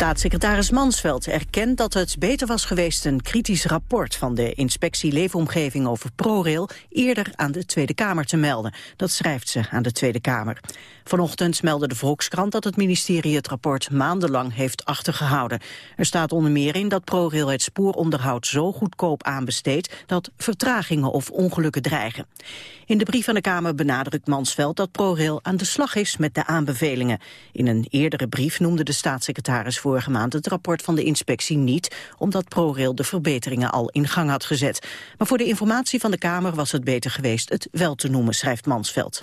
Staatssecretaris Mansveld erkent dat het beter was geweest een kritisch rapport van de inspectie Leefomgeving over ProRail eerder aan de Tweede Kamer te melden. Dat schrijft ze aan de Tweede Kamer. Vanochtend meldde de Volkskrant dat het ministerie het rapport maandenlang heeft achtergehouden. Er staat onder meer in dat ProRail het spooronderhoud zo goedkoop aanbesteedt dat vertragingen of ongelukken dreigen. In de brief aan de Kamer benadrukt Mansveld dat ProRail aan de slag is met de aanbevelingen. In een eerdere brief noemde de staatssecretaris vorige maand het rapport van de inspectie niet, omdat ProRail de verbeteringen al in gang had gezet. Maar voor de informatie van de Kamer was het beter geweest het wel te noemen, schrijft Mansveld.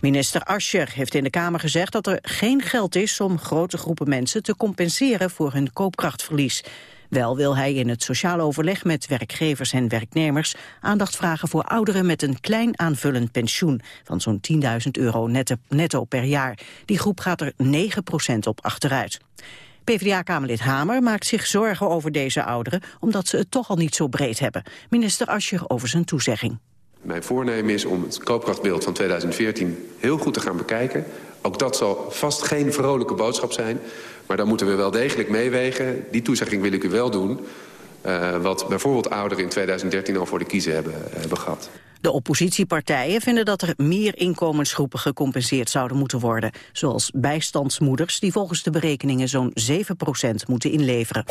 Minister Ascher heeft in de Kamer gezegd dat er geen geld is om grote groepen mensen te compenseren voor hun koopkrachtverlies. Wel wil hij in het sociaal overleg met werkgevers en werknemers aandacht vragen voor ouderen met een klein aanvullend pensioen van zo'n 10.000 euro netto, per jaar. Die groep gaat er 9% op achteruit. PvdA-kamerlid Hamer maakt zich zorgen over deze ouderen... omdat ze het toch al niet zo breed hebben. Minister Ascher over zijn toezegging. Mijn voornemen is om het koopkrachtbeeld van 2014 heel goed te gaan bekijken. Ook dat zal vast geen vrolijke boodschap zijn. Maar dan moeten we wel degelijk meewegen. Die toezegging wil ik u wel doen. Uh, wat bijvoorbeeld ouderen in 2013 al voor de kiezer hebben, hebben gehad. De oppositiepartijen vinden dat er meer inkomensgroepen gecompenseerd zouden moeten worden. Zoals bijstandsmoeders die volgens de berekeningen zo'n 7% moeten inleveren.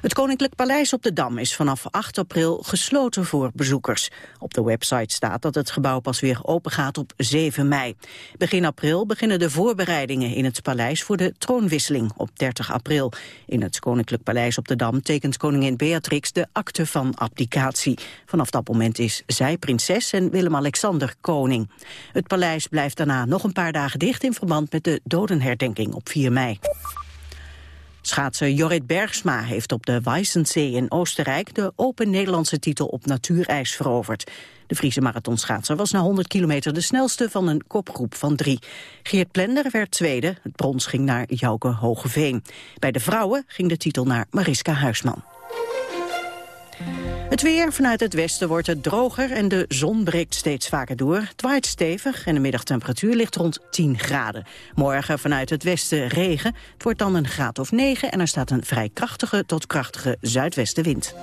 Het Koninklijk Paleis op de Dam is vanaf 8 april gesloten voor bezoekers. Op de website staat dat het gebouw pas weer open gaat op 7 mei. Begin april beginnen de voorbereidingen in het paleis voor de troonwisseling op 30 april. In het Koninklijk Paleis op de Dam tekent koningin Beatrix de akte van abdicatie. Vanaf dat moment is zij prinses en Willem-Alexander koning. Het paleis blijft daarna nog een paar dagen dicht in verband met de dodenherdenking op 4 mei. Schaatser Jorrit Bergsma heeft op de Weissensee in Oostenrijk de Open Nederlandse titel op natuurijs veroverd. De Friese marathonschaatser was na 100 kilometer de snelste van een kopgroep van drie. Geert Plender werd tweede, het brons ging naar Jouke Hogeveen. Bij de vrouwen ging de titel naar Mariska Huisman. Het weer vanuit het westen wordt het droger en de zon breekt steeds vaker door. Het waait stevig en de middagtemperatuur ligt rond 10 graden. Morgen vanuit het westen regen. Het wordt dan een graad of 9 en er staat een vrij krachtige tot krachtige zuidwestenwind.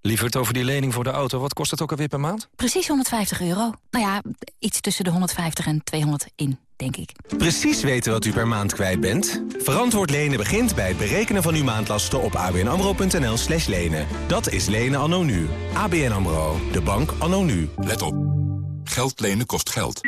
Lieverd over die lening voor de auto. Wat kost het ook alweer per maand? Precies 150 euro. Nou ja, iets tussen de 150 en 200 in denk ik. Precies weten wat u per maand kwijt bent? Verantwoord lenen begint bij het berekenen van uw maandlasten op abnamro.nl slash lenen. Dat is lenen anno nu. ABN AMRO, de bank anno nu. Let op. Geld lenen kost geld.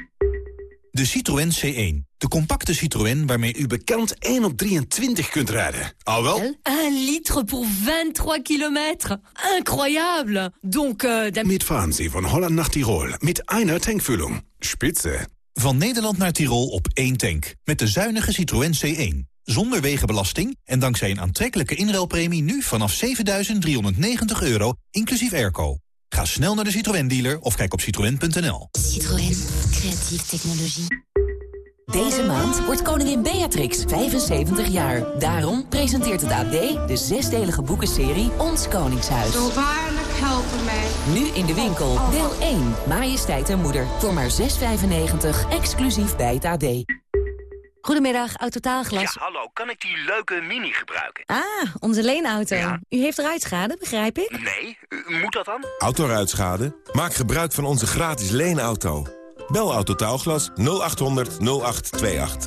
De Citroën C1. De compacte Citroën waarmee u bekend 1 op 23 kunt rijden. Al wel? 1 litre voor 23 kilometer. Incroyable. Donc, uh, Mitfahren Sie van Holland naar Tirol met einer tankvulling. Spitze. Van Nederland naar Tirol op één tank. Met de zuinige Citroën C1. Zonder wegenbelasting en dankzij een aantrekkelijke inruilpremie... nu vanaf 7.390 euro, inclusief airco. Ga snel naar de Citroën-dealer of kijk op citroën.nl. Citroën. Creatieve technologie. Deze maand wordt koningin Beatrix 75 jaar. Daarom presenteert het AD de zesdelige boekenserie Ons Koningshuis. Zo waarlijk helpen mij. Nu in de winkel. Deel 1. Majesteit en moeder. Voor maar 6,95. Exclusief bij het AD. Goedemiddag, Autotaalglas. Ja, hallo. Kan ik die leuke Mini gebruiken? Ah, onze leenauto. Ja. U heeft ruitschade, begrijp ik? Nee, u- moet dat dan? Autoruitschade? Maak gebruik van onze gratis leenauto. Bel Autotaalglas 0800 0828.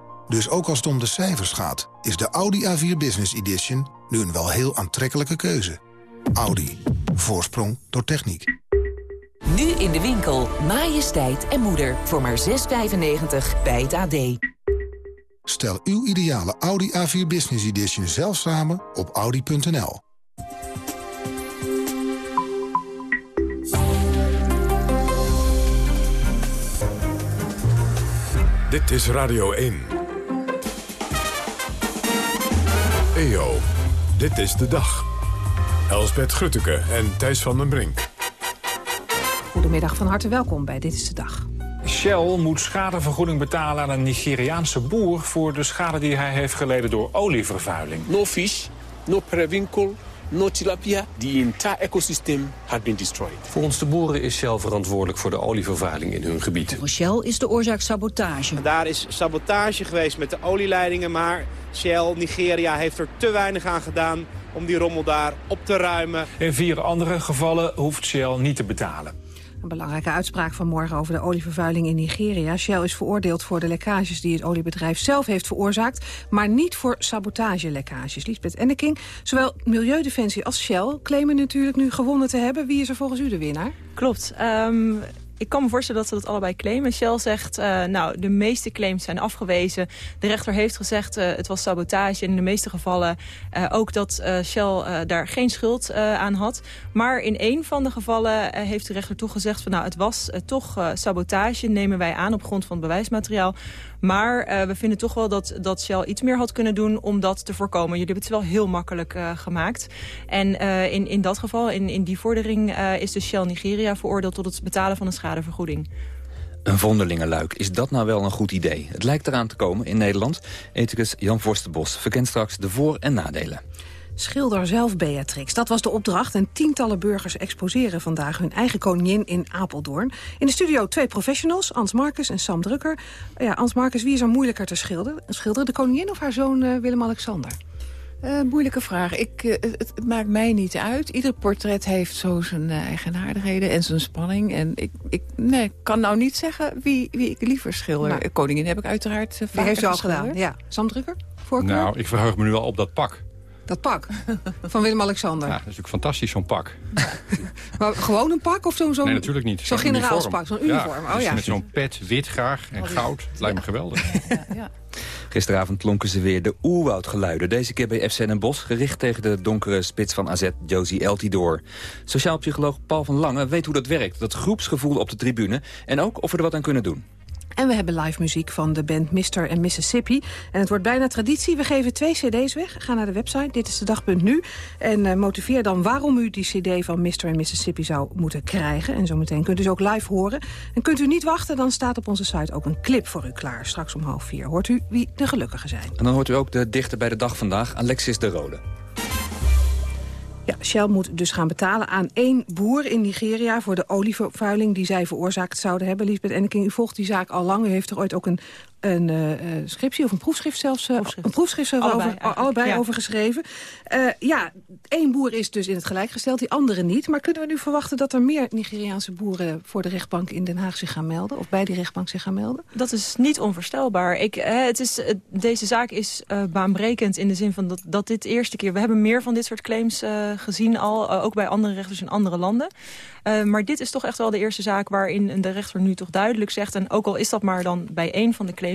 Dus ook als het om de cijfers gaat, is de Audi A4 Business Edition nu een wel heel aantrekkelijke keuze. Audi. Voorsprong door techniek. Nu in de winkel. Majesteit en moeder. Voor maar 6,95 bij het AD. Stel uw ideale Audi A4 Business Edition zelf samen op audi.nl. Dit is Radio 1. EO, dit is de dag. Elsbeth Grutteke en Thijs van den Brink. Goedemiddag, van harte welkom bij Dit is de Dag. Shell moet schadevergoeding betalen aan een Nigeriaanse boer... voor de schade die hij heeft geleden door olievervuiling. No fish, no periwinkle, no tilapia. The entire ecosystem had been destroyed. Volgens de boeren is Shell verantwoordelijk voor de olievervuiling in hun gebied. Voor Shell is de oorzaak sabotage. Daar is sabotage geweest met de olieleidingen, maar Shell Nigeria heeft er te weinig aan gedaan om die rommel daar op te ruimen. In vier andere gevallen hoeft Shell niet te betalen. Een belangrijke uitspraak vanmorgen over de olievervuiling in Nigeria. Shell is veroordeeld voor de lekkages die het oliebedrijf zelf heeft veroorzaakt... maar niet voor sabotagelekkages. Lisbeth Enneking, zowel Milieudefensie als Shell claimen natuurlijk nu gewonnen te hebben. Wie is er volgens u de winnaar? Klopt. Um, ik kan me voorstellen dat ze dat allebei claimen. Shell zegt, uh, nou, de meeste claims zijn afgewezen. De rechter heeft gezegd, uh, het was sabotage. In de meeste gevallen uh, ook dat Shell daar geen schuld aan had. Maar in één van de gevallen heeft de rechter toch gezegd... van, nou, het was toch sabotage, nemen wij aan op grond van het bewijsmateriaal. Maar uh, we vinden toch wel dat, dat Shell iets meer had kunnen doen om dat te voorkomen. Jullie hebben het wel heel makkelijk uh, gemaakt. En uh, in, in dat geval, in, in die vordering, is dus Shell Nigeria veroordeeld tot het betalen van een schadevergoeding. Een vonderlingenluik, is dat nou wel een goed idee? Het lijkt eraan te komen in Nederland. Ethicus Jan Vorstenbos verkent straks de voor- en nadelen. Schilder zelf, Beatrix. Dat was de opdracht en tientallen burgers exposeren vandaag hun eigen koningin in Apeldoorn. In de studio twee professionals, Ans Marcus en Sam Drukker. Ja, Ans Marcus, wie is er moeilijker te schilderen? Schilderen de koningin of haar zoon uh, Willem-Alexander? Uh, moeilijke vraag. Ik, uh, het, het, maakt mij niet uit. Ieder portret heeft zo zijn uh, eigenaardigheden en zijn spanning. En ik, ik nee, kan nou niet zeggen wie, wie ik liever schilder. Nou. Koningin heb ik uiteraard uh, vaak heeft u al gedaan, ja. Sam Drukker, voorkeur? Nou, ik verheug me nu al op dat pak. Dat pak van Willem-Alexander. Ja, dat is natuurlijk fantastisch, zo'n pak. maar gewoon een pak of zo'n... Zo nee, natuurlijk niet. Zo'n generaalspak, zo'n uniform. Ja, oh, dus ja. met zo'n pet, wit graag en goud. Het lijkt me geweldig. Ja, ja. Gisteravond klonken ze weer de oerwoudgeluiden. Deze keer bij FC Den Bosch, gericht tegen de donkere spits van AZ, Josie Eltidoor. Sociaal psycholoog Paul van Lange weet hoe dat werkt. Dat groepsgevoel op de tribune. En ook of we er wat aan kunnen doen. En we hebben live muziek van de band Mr. en Mississippi. En het wordt bijna traditie. We geven twee cd's weg. Ga naar de website, dit is de dag.nu. En uh, motiveer dan waarom u die cd van Mr. en Mississippi zou moeten krijgen. En zometeen kunt u dus ook live horen. En kunt u niet wachten, dan staat op onze site ook een clip voor u klaar. Straks om half vier hoort u wie de gelukkigen zijn. En dan hoort u ook de dichter bij de dag vandaag, Alexis de Rode. Ja, Shell moet dus gaan betalen aan één boer in Nigeria... voor de olievervuiling die zij veroorzaakt zouden hebben. Lisbeth Enneking, u volgt die zaak al lang. U heeft er ooit ook een, een uh, scriptie of een proefschrift zelfs... Uh, proefschrift. Een proefschrift allebei, over, allebei ja. over geschreven. Uh, ja, één boer is dus in het gelijk gesteld, die andere niet. Maar kunnen we nu verwachten dat er meer Nigeriaanse boeren... voor de rechtbank in Den Haag zich gaan melden? Of bij die rechtbank zich gaan melden? Dat is niet onvoorstelbaar. Ik, het is, deze zaak is baanbrekend in de zin van dat, dat dit eerste keer... We hebben meer van dit soort claims gezien al ook bij andere rechters in andere landen. Maar dit is toch echt wel de eerste zaak waarin de rechter nu toch duidelijk zegt... en ook al is dat maar dan bij één van de claims...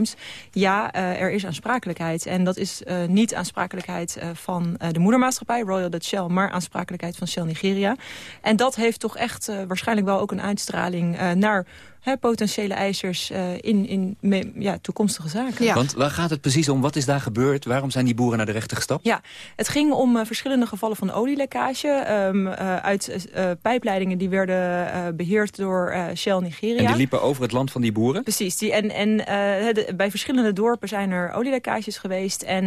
ja, uh, er is aansprakelijkheid. En dat is uh, niet aansprakelijkheid van de moedermaatschappij, Royal Dutch Shell... maar aansprakelijkheid van Shell Nigeria. En dat heeft toch echt waarschijnlijk wel ook een uitstraling naar... Potentiële eisers uh, in, in me, ja, toekomstige zaken. Ja. Want waar gaat het precies om? Wat is daar gebeurd? Waarom zijn die boeren naar de rechter gestapt? Ja, het ging om uh, verschillende gevallen van olielekkage... Um, uh, uit pijpleidingen die werden beheerd door Shell Nigeria. En die liepen over het land van die boeren? Precies. Die, en en de, bij verschillende dorpen zijn er olielekkages geweest. En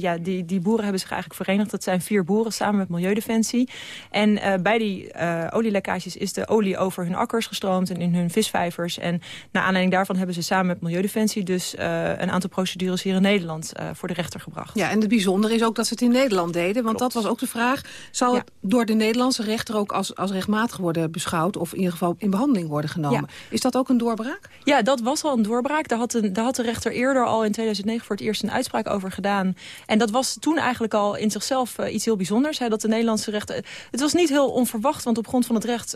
ja, die, die boeren hebben zich eigenlijk verenigd. Dat zijn vier boeren samen met Milieudefensie. En bij die olielekkages is de olie over hun akkers gestroomd... en in hun visvijvers. En naar aanleiding daarvan hebben ze samen met Milieudefensie... dus uh, een aantal procedures hier in Nederland uh, voor de rechter gebracht. Ja, en het bijzondere is ook dat ze het in Nederland deden. Want Klopt. dat was ook de vraag. Zal ja. het door de Nederlandse rechter ook als, als rechtmatig worden beschouwd... of in ieder geval in behandeling worden genomen? Ja. Is dat ook een doorbraak? Ja, dat was al een doorbraak. Daar had, een, daar had de rechter eerder al in 2009 voor het eerst een uitspraak over gedaan. En dat was toen eigenlijk al in zichzelf uh, iets heel bijzonders. Hè, dat de Nederlandse rechter... Het was niet heel onverwacht, want op grond van het recht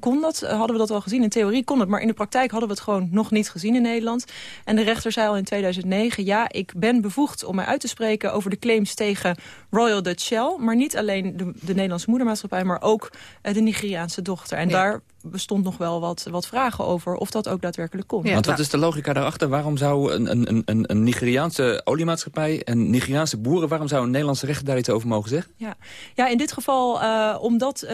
kon dat. hadden we dat al gezien. In theorie kon het, maar in de praktijk hadden we het gewoon nog niet gezien in Nederland. En de rechter zei al in 2009, ja, ik ben bevoegd om mij uit te spreken over de claims tegen Royal Dutch Shell. Maar niet alleen de, de Nederlandse moedermaatschappij, maar ook uh, de Nigeriaanse dochter. En ja. daar bestond nog wel wat, wat vragen over of dat ook daadwerkelijk kon. Want wat is de logica daarachter? Waarom zou een, een, een, een Nigeriaanse oliemaatschappij en Nigeriaanse boeren... waarom zou een Nederlandse rechter daar iets over mogen zeggen? Ja, ja in dit geval uh, omdat, uh,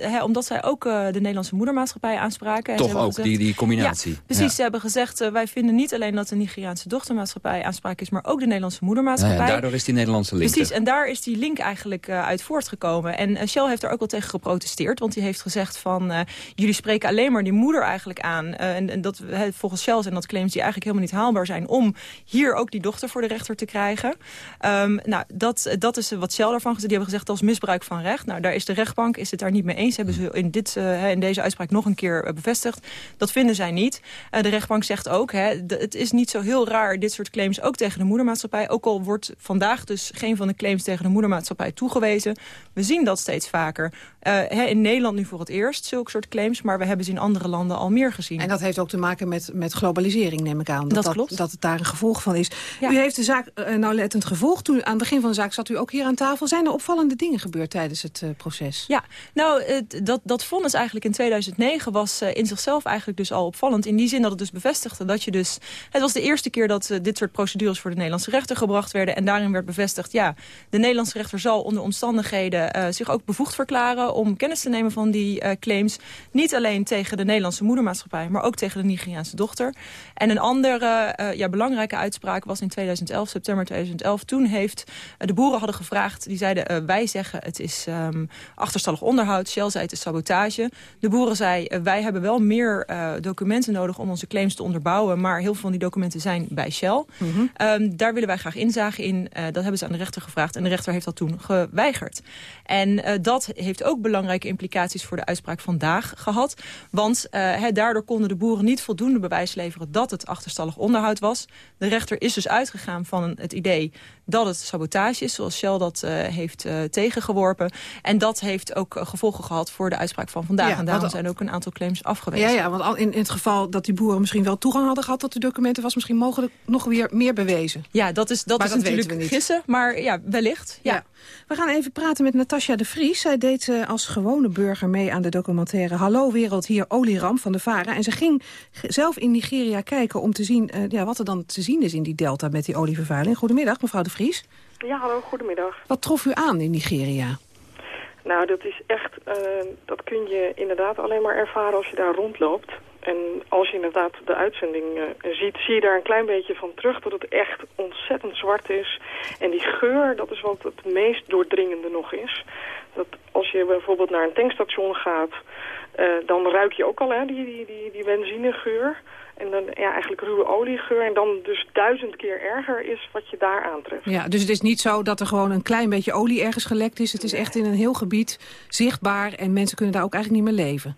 hè, omdat zij ook uh, de Nederlandse moedermaatschappij aanspraken. Toch ook, gezegd, die, die combinatie. Ja, precies, ja. ze hebben gezegd... wij vinden niet alleen dat de Nigeriaanse dochtermaatschappij aanspraak is... maar ook de Nederlandse moedermaatschappij. Ja, en daardoor is die Nederlandse link. Precies, en daar is die link eigenlijk uit voortgekomen. En Shell heeft er ook wel tegen geprotesteerd. Want die heeft gezegd van... jullie spreken alleen maar die moeder eigenlijk aan. en, en dat, volgens Shell zijn dat claims die eigenlijk helemaal niet haalbaar zijn... om hier ook die dochter voor de rechter te krijgen. Um, nou, dat, dat is wat Shell daarvan gezegd. Die hebben gezegd is misbruik van recht. Nou, daar is de rechtbank is het daar niet mee eens. Hebben ze in, dit, uh, in deze uitspraak nog een keer uh, bevestigd. Dat vinden zij niet. De rechtbank zegt ook, hè, het is niet zo heel raar dit soort claims ook tegen de moedermaatschappij. Ook al wordt vandaag dus geen van de claims tegen de moedermaatschappij toegewezen. We zien dat steeds vaker. Hè, in Nederland nu voor het eerst, zulke soort claims. Maar we hebben ze in andere landen al meer gezien. En dat heeft ook te maken met, met globalisering, neem ik aan. Dat, dat klopt. Dat het daar een gevolg van is. Ja. U heeft de zaak nauwlettend gevolgd. Toen, aan het begin van de zaak zat u ook hier aan tafel. Zijn er opvallende dingen gebeurd tijdens het uh, proces? Ja, nou, dat, dat vonnis eigenlijk in 2009 was in zichzelf eigenlijk dus al opvallend. In die zin dat het dus bevestigde dat je dus... Het was de eerste keer dat dit soort procedures voor de Nederlandse rechter gebracht werden. En daarin werd bevestigd, ja, de Nederlandse rechter zal onder omstandigheden zich ook bevoegd verklaren... om kennis te nemen van die claims. Niet alleen tegen de Nederlandse moedermaatschappij, maar ook tegen de Nigeriaanse dochter. En een andere ja, belangrijke uitspraak was in 2011, september 2011. Toen heeft de boeren hadden gevraagd, die zeiden... Wij zeggen het is um, achterstallig onderhoud. Shell zei het is sabotage. De boeren zeiden, uh, wij hebben wel meer documenten nodig... om onze claims te onderbouwen. Maar heel veel van die documenten zijn bij Shell. Mm -hmm. um, daar willen wij graag inzagen in. dat hebben ze aan de rechter gevraagd. En de rechter heeft dat toen geweigerd. En dat heeft ook belangrijke implicaties... voor de uitspraak vandaag gehad. Want he, daardoor konden de boeren niet voldoende bewijs leveren... dat het achterstallig onderhoud was. De rechter is dus uitgegaan van het idee dat het sabotage is, zoals Shell dat uh, heeft uh, tegengeworpen. En dat heeft ook uh, gevolgen gehad voor de uitspraak van vandaag. Ja, en daarom zijn ook een aantal claims afgewezen. Ja, ja want in, in het geval dat die boeren misschien wel toegang hadden gehad tot de documenten... was misschien mogelijk nog weer meer bewezen. Ja, dat is, dat maar is dat natuurlijk gissen, maar ja, wellicht. Ja. ja. We gaan even praten met Natasja de Vries. Zij deed als gewone burger mee aan de documentaire Hallo Wereld, hier Olieram van de Vara. En ze ging zelf in Nigeria kijken om te zien uh, ja, wat er dan te zien is in die delta met die olievervuiling. Goedemiddag, mevrouw de Vries. Ja, hallo, goedemiddag. Wat trof u aan in Nigeria? Nou, dat is echt, uh, dat kun je inderdaad alleen maar ervaren als je daar rondloopt. En als je inderdaad de uitzending uh, ziet, zie je daar een klein beetje van terug dat het echt ontzettend zwart is. En die geur, dat is wat het meest doordringende nog is. Dat als je bijvoorbeeld naar een tankstation gaat, uh, dan ruik je ook al hè, die, die, die, die benzinegeur. En dan ja, eigenlijk ruwe oliegeur. En dan dus duizend keer erger is wat je daar aantreft. Ja, dus het is niet zo dat er gewoon een klein beetje olie ergens gelekt is. Het is echt in een heel gebied zichtbaar. En mensen kunnen daar ook eigenlijk niet meer leven.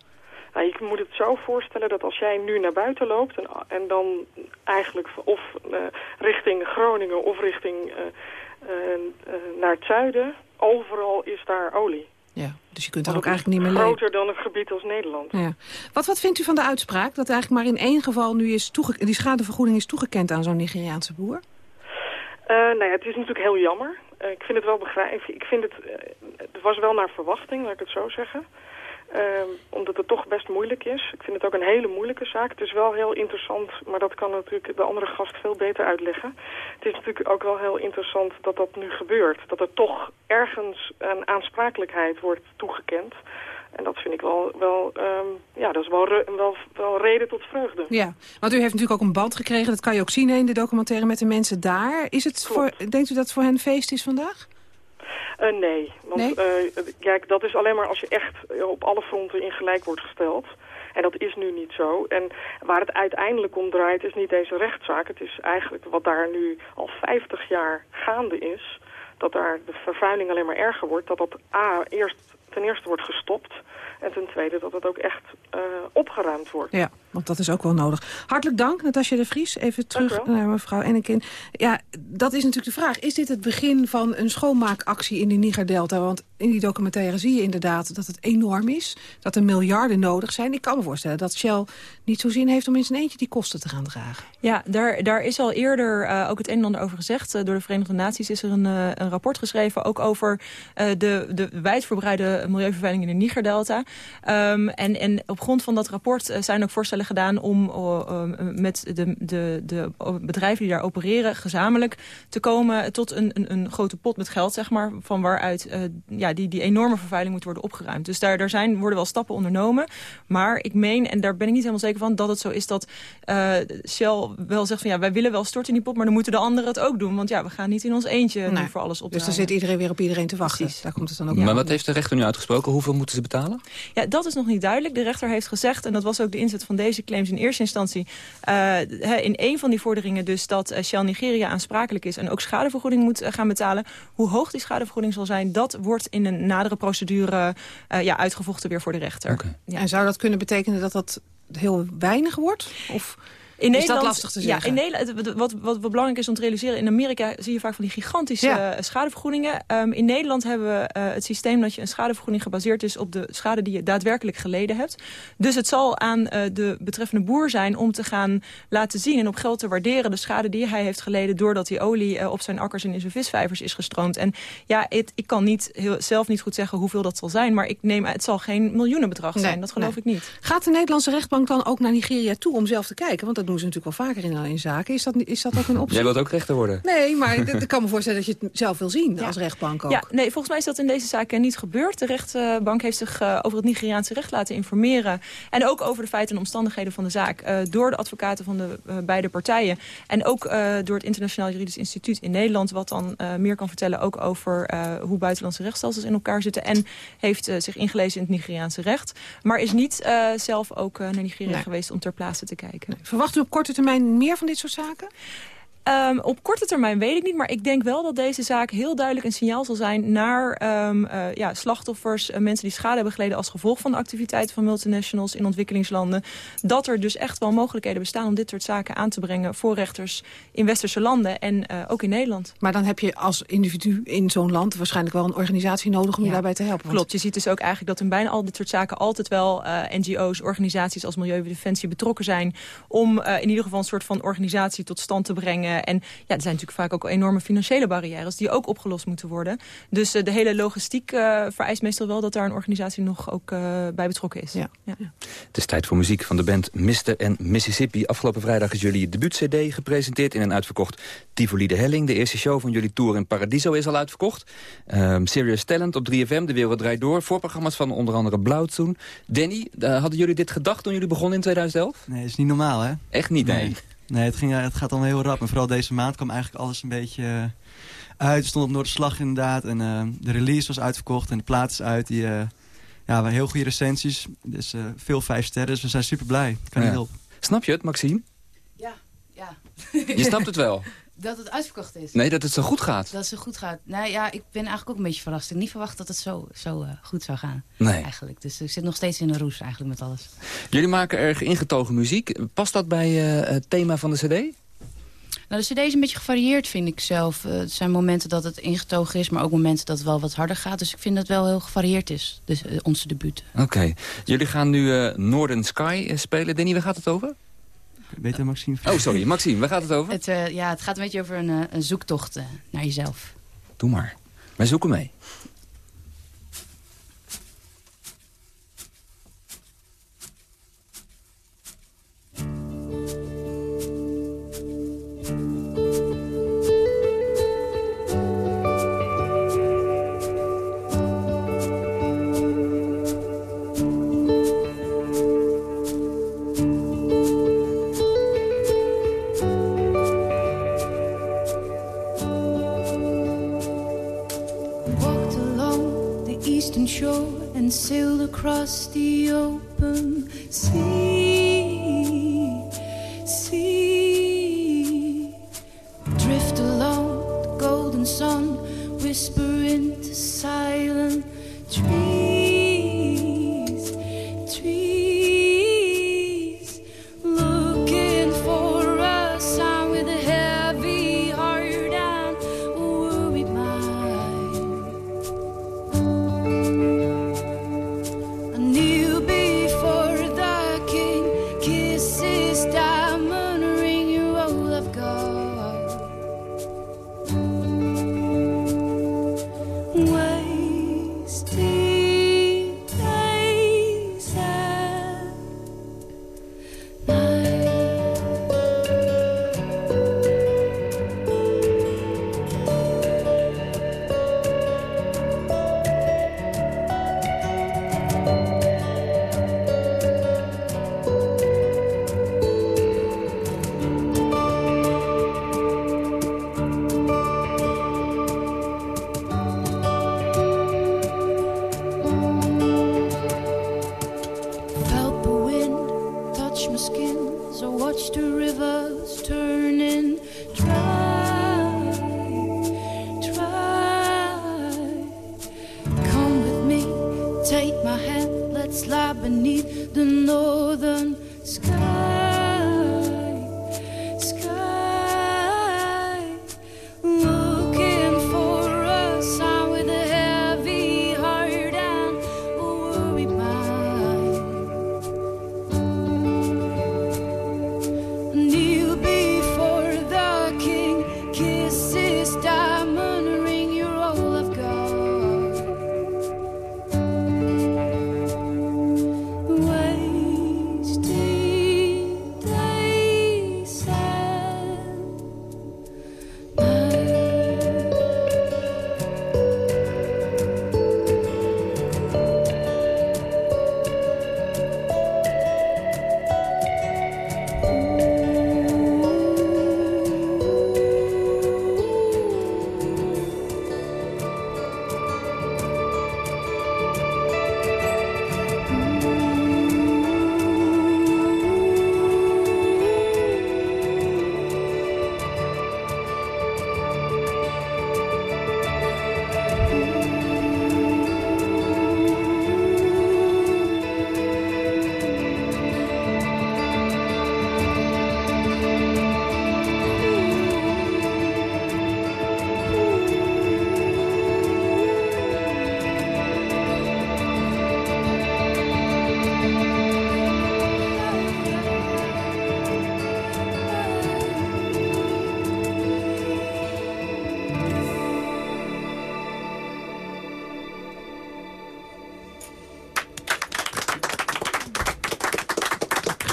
Nou, je moet het zo voorstellen dat als jij nu naar buiten loopt... en, en dan eigenlijk of uh, richting Groningen of richting uh, uh, naar het zuiden... overal is daar olie. Ja, dus je kunt daar ook eigenlijk niet meer leven. groter dan het gebied als Nederland. Ja. Wat, wat vindt u van de uitspraak dat eigenlijk maar in één geval nu is die schadevergoeding is toegekend aan zo'n Nigeriaanse boer? Nou ja, het is natuurlijk heel jammer. Ik vind het wel begrijpelijk. Ik vind het, het was wel naar verwachting, laat ik het zo zeggen. Um, omdat het toch best moeilijk is. Ik vind het ook een hele moeilijke zaak. Het is wel heel interessant, maar dat kan natuurlijk de andere gast veel beter uitleggen. Het is natuurlijk ook wel heel interessant dat dat nu gebeurt. Dat er toch ergens een aansprakelijkheid wordt toegekend. En dat vind ik wel, wel um, ja, dat is wel, wel, wel reden tot vreugde. Ja, want u heeft natuurlijk ook een band gekregen. Dat kan je ook zien in de documentaire met de mensen daar. Is het voor, denkt u dat het voor hen feest is vandaag? Uh, nee, want nee? Uh, kijk, dat is alleen maar als je echt op alle fronten in gelijk wordt gesteld. En dat is nu niet zo. En waar het uiteindelijk om draait is niet deze rechtszaak. Het is eigenlijk wat daar nu al 50 jaar gaande is. Dat daar de vervuiling alleen maar erger wordt. Dat dat A, eerst, ten eerste wordt gestopt. En ten tweede dat het ook echt uh, opgeruimd wordt. Ja. Want dat is ook wel nodig. Hartelijk dank, Natasja de Vries. Even terug naar mevrouw Ennekin. Ja, dat is natuurlijk de vraag. Is dit het begin van een schoonmaakactie in de Niger-delta? Want in die documentaire zie je inderdaad dat het enorm is. Dat er miljarden nodig zijn. Ik kan me voorstellen dat Shell niet zo zin heeft om in zijn eentje die kosten te gaan dragen. Ja, daar, daar is al eerder uh, ook het een en ander over gezegd. Uh, door de Verenigde Naties is er een, uh, een rapport geschreven. Ook over de, de wijdverbreide milieuvervuiling in de Niger-delta. Um, en, en op grond van dat rapport zijn ook voorstellen gedaan om met de, de, de bedrijven die daar opereren gezamenlijk te komen tot een, een, een grote pot met geld, zeg maar, van waaruit ja, die, die enorme vervuiling moet worden opgeruimd. Dus daar, daar zijn, worden wel stappen ondernomen. Maar ik meen, en daar ben ik niet helemaal zeker van, dat het zo is dat Shell wel zegt van ja, wij willen wel storten in die pot, maar dan moeten de anderen het ook doen. Want ja, we gaan niet in ons eentje nee. voor alles op. Dus dan zit iedereen weer op iedereen te wachten. Precies. Daar komt het dan ook Maar wat heeft de rechter nu uitgesproken? Hoeveel moeten ze betalen? Ja, dat is nog niet duidelijk. De rechter heeft gezegd, en dat was ook de inzet van deze claims in eerste instantie, uh, in een van die vorderingen dus dat uh, Shell Nigeria aansprakelijk is en ook schadevergoeding moet uh, gaan betalen. Hoe hoog die schadevergoeding zal zijn, dat wordt in een nadere procedure ja, uitgevochten weer voor de rechter. Okay. Ja. En zou dat kunnen betekenen dat dat heel weinig wordt? Of... Is dat lastig te zeggen? Ja, in Nederland, wat, wat, wat, belangrijk is om te realiseren... in Amerika zie je vaak van die gigantische ja. uh, schadevergoedingen. Um, in Nederland hebben we uh, het systeem dat je een schadevergoeding gebaseerd is... op de schade die je daadwerkelijk geleden hebt. Dus het zal aan uh, de betreffende boer zijn om te gaan laten zien... en op geld te waarderen de schade die hij heeft geleden... doordat die olie op zijn akkers en in zijn visvijvers is gestroomd. En ja, ik kan niet heel, zelf niet goed zeggen hoeveel dat zal zijn... maar ik neem, het zal geen miljoenenbedrag zijn, nee, dat geloof nee. ik niet. Gaat de Nederlandse rechtbank dan ook naar Nigeria toe om zelf te kijken? Want dat doen ze natuurlijk wel vaker in, in zaken. Is dat, is dat ook een optie? Jij wilt ook rechter worden? Nee, maar ik kan me voorstellen dat je het zelf wil zien ja. als rechtbank ook. Ja, nee, volgens mij is dat in deze zaken niet gebeurd. De rechtbank heeft zich uh, over het Nigeriaanse recht laten informeren. En ook over de feiten en omstandigheden van de zaak. Uh, door de advocaten van de uh, beide partijen. En ook door het Internationaal Juridisch Instituut in Nederland. Wat dan meer kan vertellen ook over hoe buitenlandse rechtsstelsels in elkaar zitten. En heeft zich ingelezen in het Nigeriaanse recht. Maar is niet zelf ook naar Nigeria nee. geweest om ter plaatse te kijken. Nee. Verwacht u op korte termijn meer van dit soort zaken? Um, op korte termijn weet ik niet, maar ik denk wel dat deze zaak heel duidelijk een signaal zal zijn naar um, uh, ja, slachtoffers, uh, mensen die schade hebben geleden als gevolg van de activiteiten van multinationals in ontwikkelingslanden. Dat er dus echt wel mogelijkheden bestaan om dit soort zaken aan te brengen voor rechters in westerse landen en uh, ook in Nederland. Maar dan heb je als individu in zo'n land waarschijnlijk wel een organisatie nodig om ja. je daarbij te helpen. Want... Klopt, je ziet dus ook eigenlijk dat in bijna al dit soort zaken altijd wel NGO's, organisaties als Milieudefensie betrokken zijn om in ieder geval een soort van organisatie tot stand te brengen en ja, er zijn natuurlijk vaak ook enorme financiële barrières... die ook opgelost moeten worden. Dus uh, de hele logistiek uh, vereist meestal wel... dat daar een organisatie nog ook uh, bij betrokken is. Ja. Ja. Het is tijd voor muziek van de band Mr. en Mississippi. Afgelopen vrijdag is jullie debuut-cd gepresenteerd... in een uitverkocht Tivoli de Helling. De eerste show van jullie tour in Paradiso is al uitverkocht. Um, Serious Talent op 3FM, De Wereld Draait Door. Voorprogramma's van onder andere Blauwtsoen. Danny, hadden jullie dit gedacht toen jullie begonnen in 2011? Nee, dat is niet normaal, hè? Echt niet, nee. nee. Nee, het, ging, het gaat al heel rap. En vooral deze maand kwam eigenlijk alles een beetje uh, uit. We stonden op Noorderslag inderdaad. En uh, de release was uitverkocht en de plaat is uit. Die, uh, ja, heel goede recensies. Dus veel vijf sterren. Dus we zijn super blij. Kan ja. niet helpen. Snap je het, Maxime? Ja, ja. Je snapt het wel? Dat het uitverkocht is. Nee, dat het zo goed gaat. Dat het zo goed gaat. Nou ja, ik ben eigenlijk ook een beetje verrast. Ik had niet verwacht dat het zo, zo uh, goed zou gaan. Nee. Eigenlijk. Dus ik zit nog steeds in een roes eigenlijk met alles. Jullie maken erg ingetogen muziek. Past dat bij uh, het thema van de cd? Nou, de cd is een beetje gevarieerd, vind ik zelf. Uh, er zijn momenten dat het ingetogen is, maar ook momenten dat het wel wat harder gaat. Dus ik vind dat het wel heel gevarieerd is, dus, onze debuut. Oké. Okay. Jullie gaan nu Northern Sky spelen. Danny, waar gaat het over? Weet je, Maxime? Oh, sorry. Maxime, waar gaat het over? Het, uh, ja, het gaat een beetje over een, uh, een zoektocht uh, naar jezelf. Doe maar. Wij zoeken mee. crusty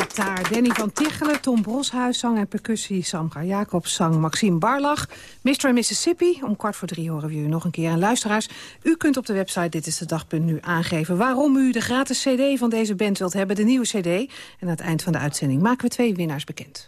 Gitaar Danny van Tichelen, Tom Broshuis, zang en percussie Samra Jacobs, zang Maxime Barlach. Mr. Mississippi, om kwart voor drie horen we u nog een keer. En luisteraars, u kunt op de website Dit is de Dag.nu aangeven... waarom u de gratis cd van deze band wilt hebben, de nieuwe cd. En aan het eind van de uitzending maken we twee winnaars bekend.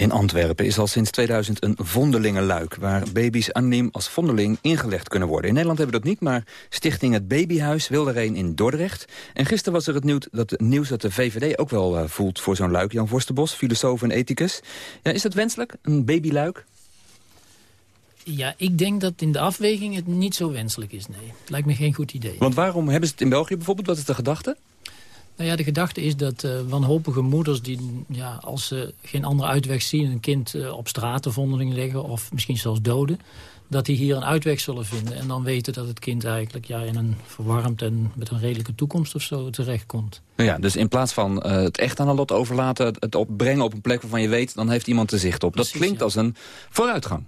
In Antwerpen is al sinds 2000 een vondelingenluik... waar baby's anoniem als vondeling ingelegd kunnen worden. In Nederland hebben we dat niet, maar Stichting Het Babyhuis wil er een in Dordrecht. En gisteren was er het nieuws dat, het nieuws dat de VVD ook wel eh, voelt voor zo'n luik. Jan Vorstenbos, filosoof en ethicus. Ja, is dat wenselijk, een babyluik? Ja, ik denk dat in de afweging het niet zo wenselijk is, nee. Het lijkt me geen goed idee. Want waarom hebben ze het in België bijvoorbeeld? Wat is de gedachte? Nou ja, de gedachte is dat eh, wanhopige moeders die, ja, als ze geen andere uitweg zien... een kind eh, op straat de vondeling leggen of misschien zelfs doden... dat die hier een uitweg zullen vinden. En dan weten dat het kind eigenlijk ja, in een verwarmd en met een redelijke toekomst of zo terechtkomt. Nou ja, dus in plaats van eh, het echt aan een lot overlaten... het, het opbrengen op een plek waarvan je weet, dan heeft iemand er zicht op. dat klinkt als een vooruitgang.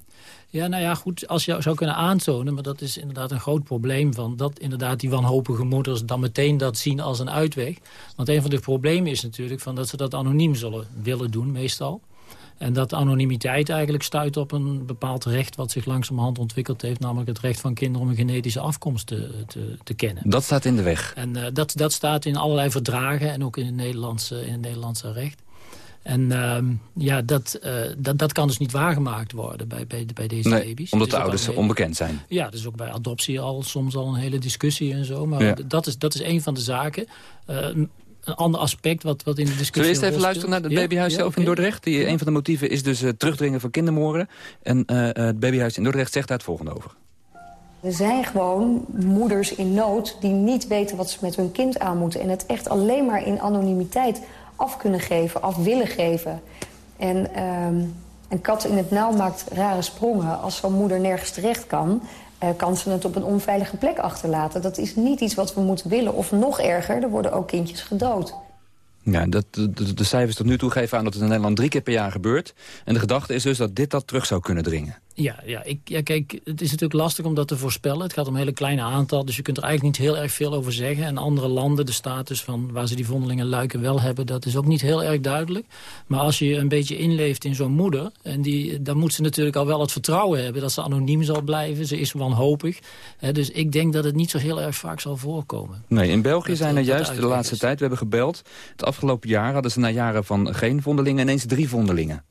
Ja, nou ja, goed, als je zou kunnen aantonen... maar dat is inderdaad een groot probleem van... dat inderdaad die wanhopige moeders dan meteen dat zien als een uitweg. Want een van de problemen is natuurlijk van dat ze dat anoniem zullen willen doen, meestal. En dat anonimiteit eigenlijk stuit op een bepaald recht... wat zich langzamerhand ontwikkeld heeft... namelijk het recht van kinderen om een genetische afkomst te, te, te kennen. Dat staat in de weg. En uh, dat, dat staat in allerlei verdragen en ook in het Nederlandse, in het Nederlandse recht. En uh, ja, dat, uh, dat, dat kan dus niet waargemaakt worden bij, bij, bij deze nee, baby's. Omdat de ouders hele, onbekend zijn. Ja, dus ook bij adoptie al soms al een hele discussie en zo. Maar ja. dat, is, dat is een van de zaken. Uh, een ander aspect wat, wat in de discussie... Zullen we eerst even luisteren naar het babyhuis ja, zelf okay. in Dordrecht? Die, Een van de motieven is dus terugdringen van kindermoorden. En uh, het babyhuis in Dordrecht zegt daar het volgende over. Er zijn gewoon moeders in nood die niet weten wat ze met hun kind aan moeten... en het echt alleen maar in anonimiteit af kunnen geven, af willen geven. En ehm, een kat in het nauw maakt rare sprongen. Als zo'n moeder nergens terecht kan, uh, kan ze het op een onveilige plek achterlaten. Dat is niet iets wat we moeten willen. Of nog erger, er worden ook kindjes gedood. Ja, dat, de, de cijfers tot nu toe geven aan dat het in Nederland drie keer per jaar gebeurt. En de gedachte is dus dat dit dat terug zou kunnen dringen. Ja, ja, ik, ja, kijk, het is natuurlijk lastig om dat te voorspellen. Het gaat om een hele kleine aantal, dus je kunt er eigenlijk niet heel erg veel over zeggen. En andere landen, de status van waar ze die vondelingen luiken wel hebben... dat is ook niet heel erg duidelijk. Maar als je een beetje inleeft in zo'n moeder... En die, dan moet ze natuurlijk al wel het vertrouwen hebben dat ze anoniem zal blijven. Ze is wanhopig. Hè, dus ik denk dat het niet zo heel erg vaak zal voorkomen. Nee, in België zijn er juist de laatste tijd, we hebben gebeld... het afgelopen jaar hadden ze na jaren van geen vondelingen ineens drie vondelingen.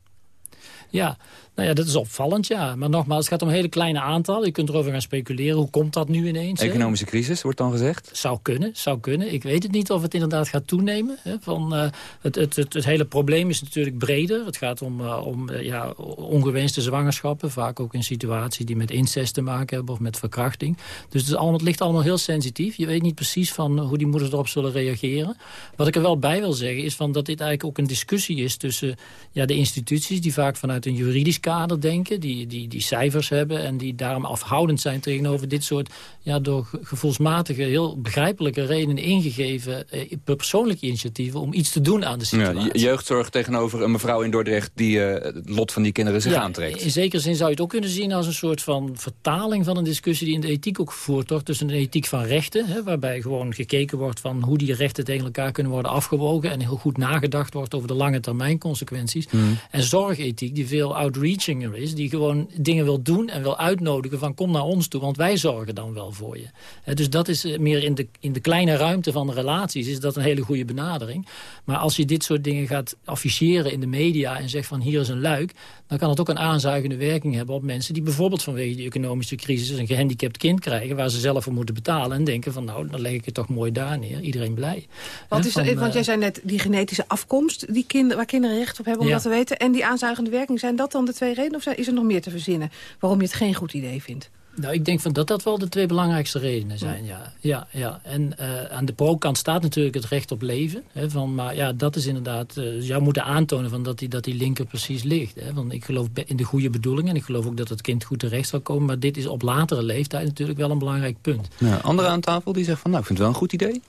Ja, nou ja, dat is opvallend, ja. Maar nogmaals, het gaat om een hele kleine aantal. Je kunt erover gaan speculeren. Hoe komt dat nu ineens? Economische crisis, wordt dan gezegd? Zou kunnen, zou kunnen. Ik weet het niet of het inderdaad gaat toenemen. Hè. Van, uh, het, het, het, het, hele probleem is natuurlijk breder. Het gaat om, uh, om uh, ja, ongewenste zwangerschappen. Vaak ook in situaties die met incest te maken hebben of met verkrachting. Dus het, is allemaal, het ligt allemaal heel sensitief. Je weet niet precies van hoe die moeders erop zullen reageren. Wat ik er wel bij wil zeggen is van dat dit eigenlijk ook een discussie is... tussen ja, de instituties die vaak vanuit een juridisch kader denken... Die, die, die cijfers hebben en die daarom afhoudend zijn tegenover dit soort... Ja, door gevoelsmatige, heel begrijpelijke redenen ingegeven... Eh, persoonlijke initiatieven om iets te doen aan de situatie. Ja, jeugdzorg tegenover een mevrouw in Dordrecht... die uh, het lot van die kinderen zich ja, aantrekt. In zekere zin zou je het ook kunnen zien als een soort van vertaling van een discussie... die in de ethiek ook gevoerd wordt tussen een ethiek van rechten... Hè, waarbij gewoon gekeken wordt van hoe die rechten tegen elkaar kunnen worden afgewogen... en heel goed nagedacht wordt over de lange termijn consequenties. Hmm. En zorgethiek die veel outreachinger is... die gewoon dingen wil doen en wil uitnodigen van kom naar ons toe... want wij zorgen dan wel voor je. Dus dat is meer in de, in de kleine ruimte van de relaties... is dat een hele goede benadering. Maar als je dit soort dingen gaat afficheren in de media... en zegt van hier is een luik... dan kan het ook een aanzuigende werking hebben op mensen... die bijvoorbeeld vanwege die economische crisis... een gehandicapt kind krijgen waar ze zelf voor moeten betalen... en denken van nou, dan leg ik het toch mooi daar neer. Iedereen blij. Wat is, van, want jij zei net die genetische afkomst... Die kinder, waar kinderen recht op hebben om Ja. dat te weten... en die aanzuigende werking, zijn dat dan de twee redenen... of is er nog meer te verzinnen waarom je het geen goed idee vindt? Nou, ik denk van dat dat wel de twee belangrijkste redenen zijn, ja. ja, ja. En eh, aan de pro-kant staat natuurlijk het recht op leven. Hè, van, maar ja, dat is inderdaad... eh, je zou moeten aantonen van dat, die, dat die linker precies ligt. Hè. Want ik geloof in de goede bedoeling... en ik geloof ook dat het kind goed terecht zal komen. Maar dit is op latere leeftijd natuurlijk wel een belangrijk punt. Ja, anderen aan tafel die zeggen van nou, ik vind het wel een goed idee.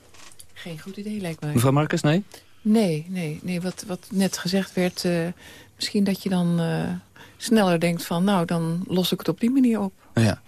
Geen goed idee, lijkt mij. Mevrouw Marcus, nee? Nee, nee, nee wat, wat net gezegd werd... eh, misschien dat je dan eh, sneller denkt van... nou, dan los ik het op die manier op. Ja.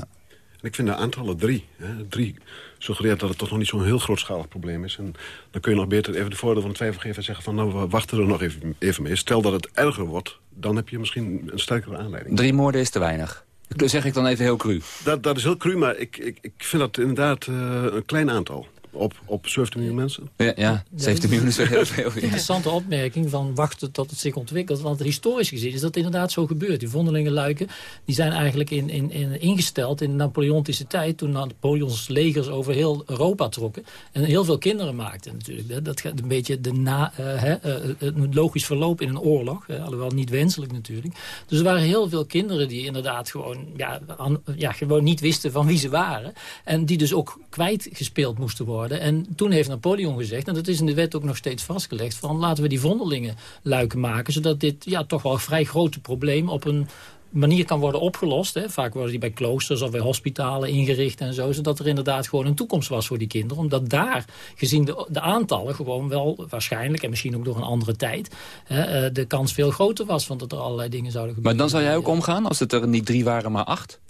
En ik vind de aantallen drie. Hè, drie suggereert dat het toch nog niet zo'n heel grootschalig probleem is. En dan kun je nog beter even de voordeel van de twijfel geven... en zeggen van nou, we wachten er nog even, even mee. Stel dat het erger wordt, dan heb je misschien een sterkere aanleiding. Drie moorden is te weinig. Dat zeg ik dan even heel cru. Dat, dat is heel cru, maar ik, ik, ik vind dat inderdaad eh, een klein aantal. Op, op 17 miljoen mensen. Ja, ja 17 miljoen is wel heel veel. ja. Interessante opmerking van wachten tot het zich ontwikkelt. Want historisch gezien is dat inderdaad zo gebeurd. Die vondelingenluiken die zijn eigenlijk in, in, in, ingesteld in de Napoleontische tijd... toen Napoleons legers over heel Europa trokken. En heel veel kinderen maakten natuurlijk. Dat- gaat een beetje de na, eh, hè, eh, een logisch verloop in een oorlog. eh, alhoewel niet wenselijk natuurlijk. Dus er waren heel veel kinderen die inderdaad gewoon, ja, an- ja, gewoon niet wisten van wie ze waren. En die dus ook kwijtgespeeld moesten worden. En toen heeft Napoleon gezegd, en dat is in de wet ook nog steeds vastgelegd... van laten we die vondelingen luiken maken... zodat dit ja, toch wel een vrij grote probleem op een manier kan worden opgelost. Hè. Vaak worden die bij kloosters of bij hospitalen ingericht en zo. Zodat er inderdaad gewoon een toekomst was voor die kinderen. Omdat daar, gezien de, de aantallen, gewoon wel waarschijnlijk... en misschien ook door een andere tijd... Hè, eh, de kans veel groter was van dat er allerlei dingen zouden gebeuren. Maar dan zou jij ook omgaan als het er niet drie waren, maar acht?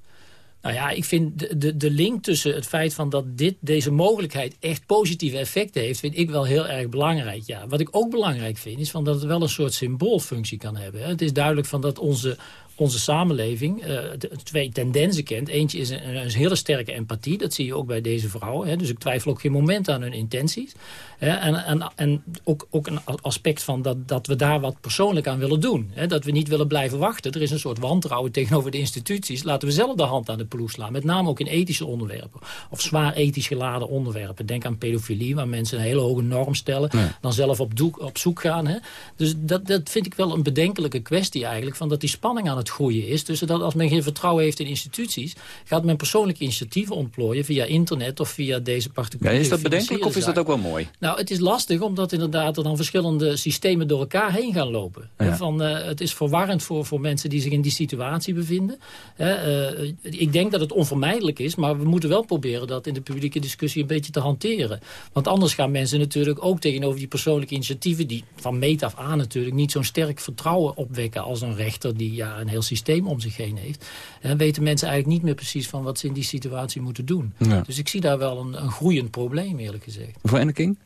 Nou ja, ik vind de, de, de link tussen het feit van dat dit, deze mogelijkheid echt positieve effecten heeft, vind ik wel heel erg belangrijk. Ja. Wat ik ook belangrijk vind, is van dat het wel een soort symboolfunctie kan hebben. Het is duidelijk van dat onze, onze samenleving eh, twee tendensen kent. Eentje is een, een hele sterke empathie, dat zie je ook bij deze vrouwen. Hè. Dus ik twijfel ook geen moment aan hun intenties. Hè. En, en, en ook, ook een aspect van dat, dat we daar wat persoonlijk aan willen doen. Hè. Dat we niet willen blijven wachten. Er is een soort wantrouwen tegenover de instituties. Laten we zelf de hand aan de ploeg slaan. Met name ook in ethische onderwerpen. Of zwaar ethisch geladen onderwerpen. Denk aan pedofilie, waar mensen een hele hoge norm stellen. Dan zelf op, doek, op zoek gaan. Hè. Dus dat, dat vind ik wel een bedenkelijke kwestie eigenlijk. Van dat die spanning aan het groeien is. Dus dat als men geen vertrouwen heeft in instituties... gaat men persoonlijke initiatieven ontplooien via internet of via deze particuliere Ja, is dat bedenkelijk of is dat ook wel mooi? Nou, het is lastig omdat inderdaad er dan verschillende systemen door elkaar heen gaan lopen. Ja. Van, eh, het is verwarrend voor, voor mensen die zich in die situatie bevinden. Hè, eh, ik denk dat het onvermijdelijk is, maar we moeten wel proberen dat in de publieke discussie een beetje te hanteren. Want anders gaan mensen natuurlijk ook tegenover die persoonlijke initiatieven, die van meet af aan natuurlijk niet zo'n sterk vertrouwen opwekken als een rechter die ja, een heel systeem om zich heen heeft. En weten mensen eigenlijk niet meer precies van wat ze in die situatie moeten doen. Ja. Dus ik zie daar wel een, een groeiend probleem eerlijk gezegd. Mevrouw Enneking?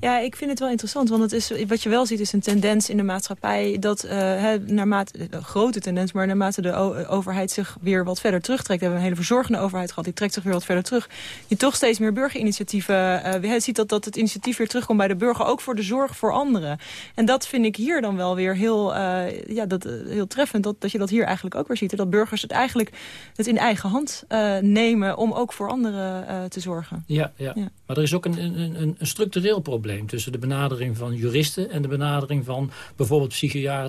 Ja, ik vind het wel interessant, want het is, wat je wel ziet is een tendens in de maatschappij... dat uh, naarmate, een grote tendens, maar naarmate de overheid zich weer wat verder terugtrekt... we hebben een hele verzorgende overheid gehad, die trekt zich weer wat verder terug... je toch steeds meer burgerinitiatieven uh, ziet dat, dat het initiatief weer terugkomt bij de burger... ook voor de zorg voor anderen. En dat vind ik hier dan wel weer heel, uh, ja, dat, heel treffend, dat, dat je dat hier eigenlijk ook weer ziet. Dat burgers het eigenlijk het in eigen hand nemen om ook voor anderen te zorgen. Ja, ja, ja, maar er is ook een, een, een structureel probleem tussen de benadering van juristen en de benadering van bijvoorbeeld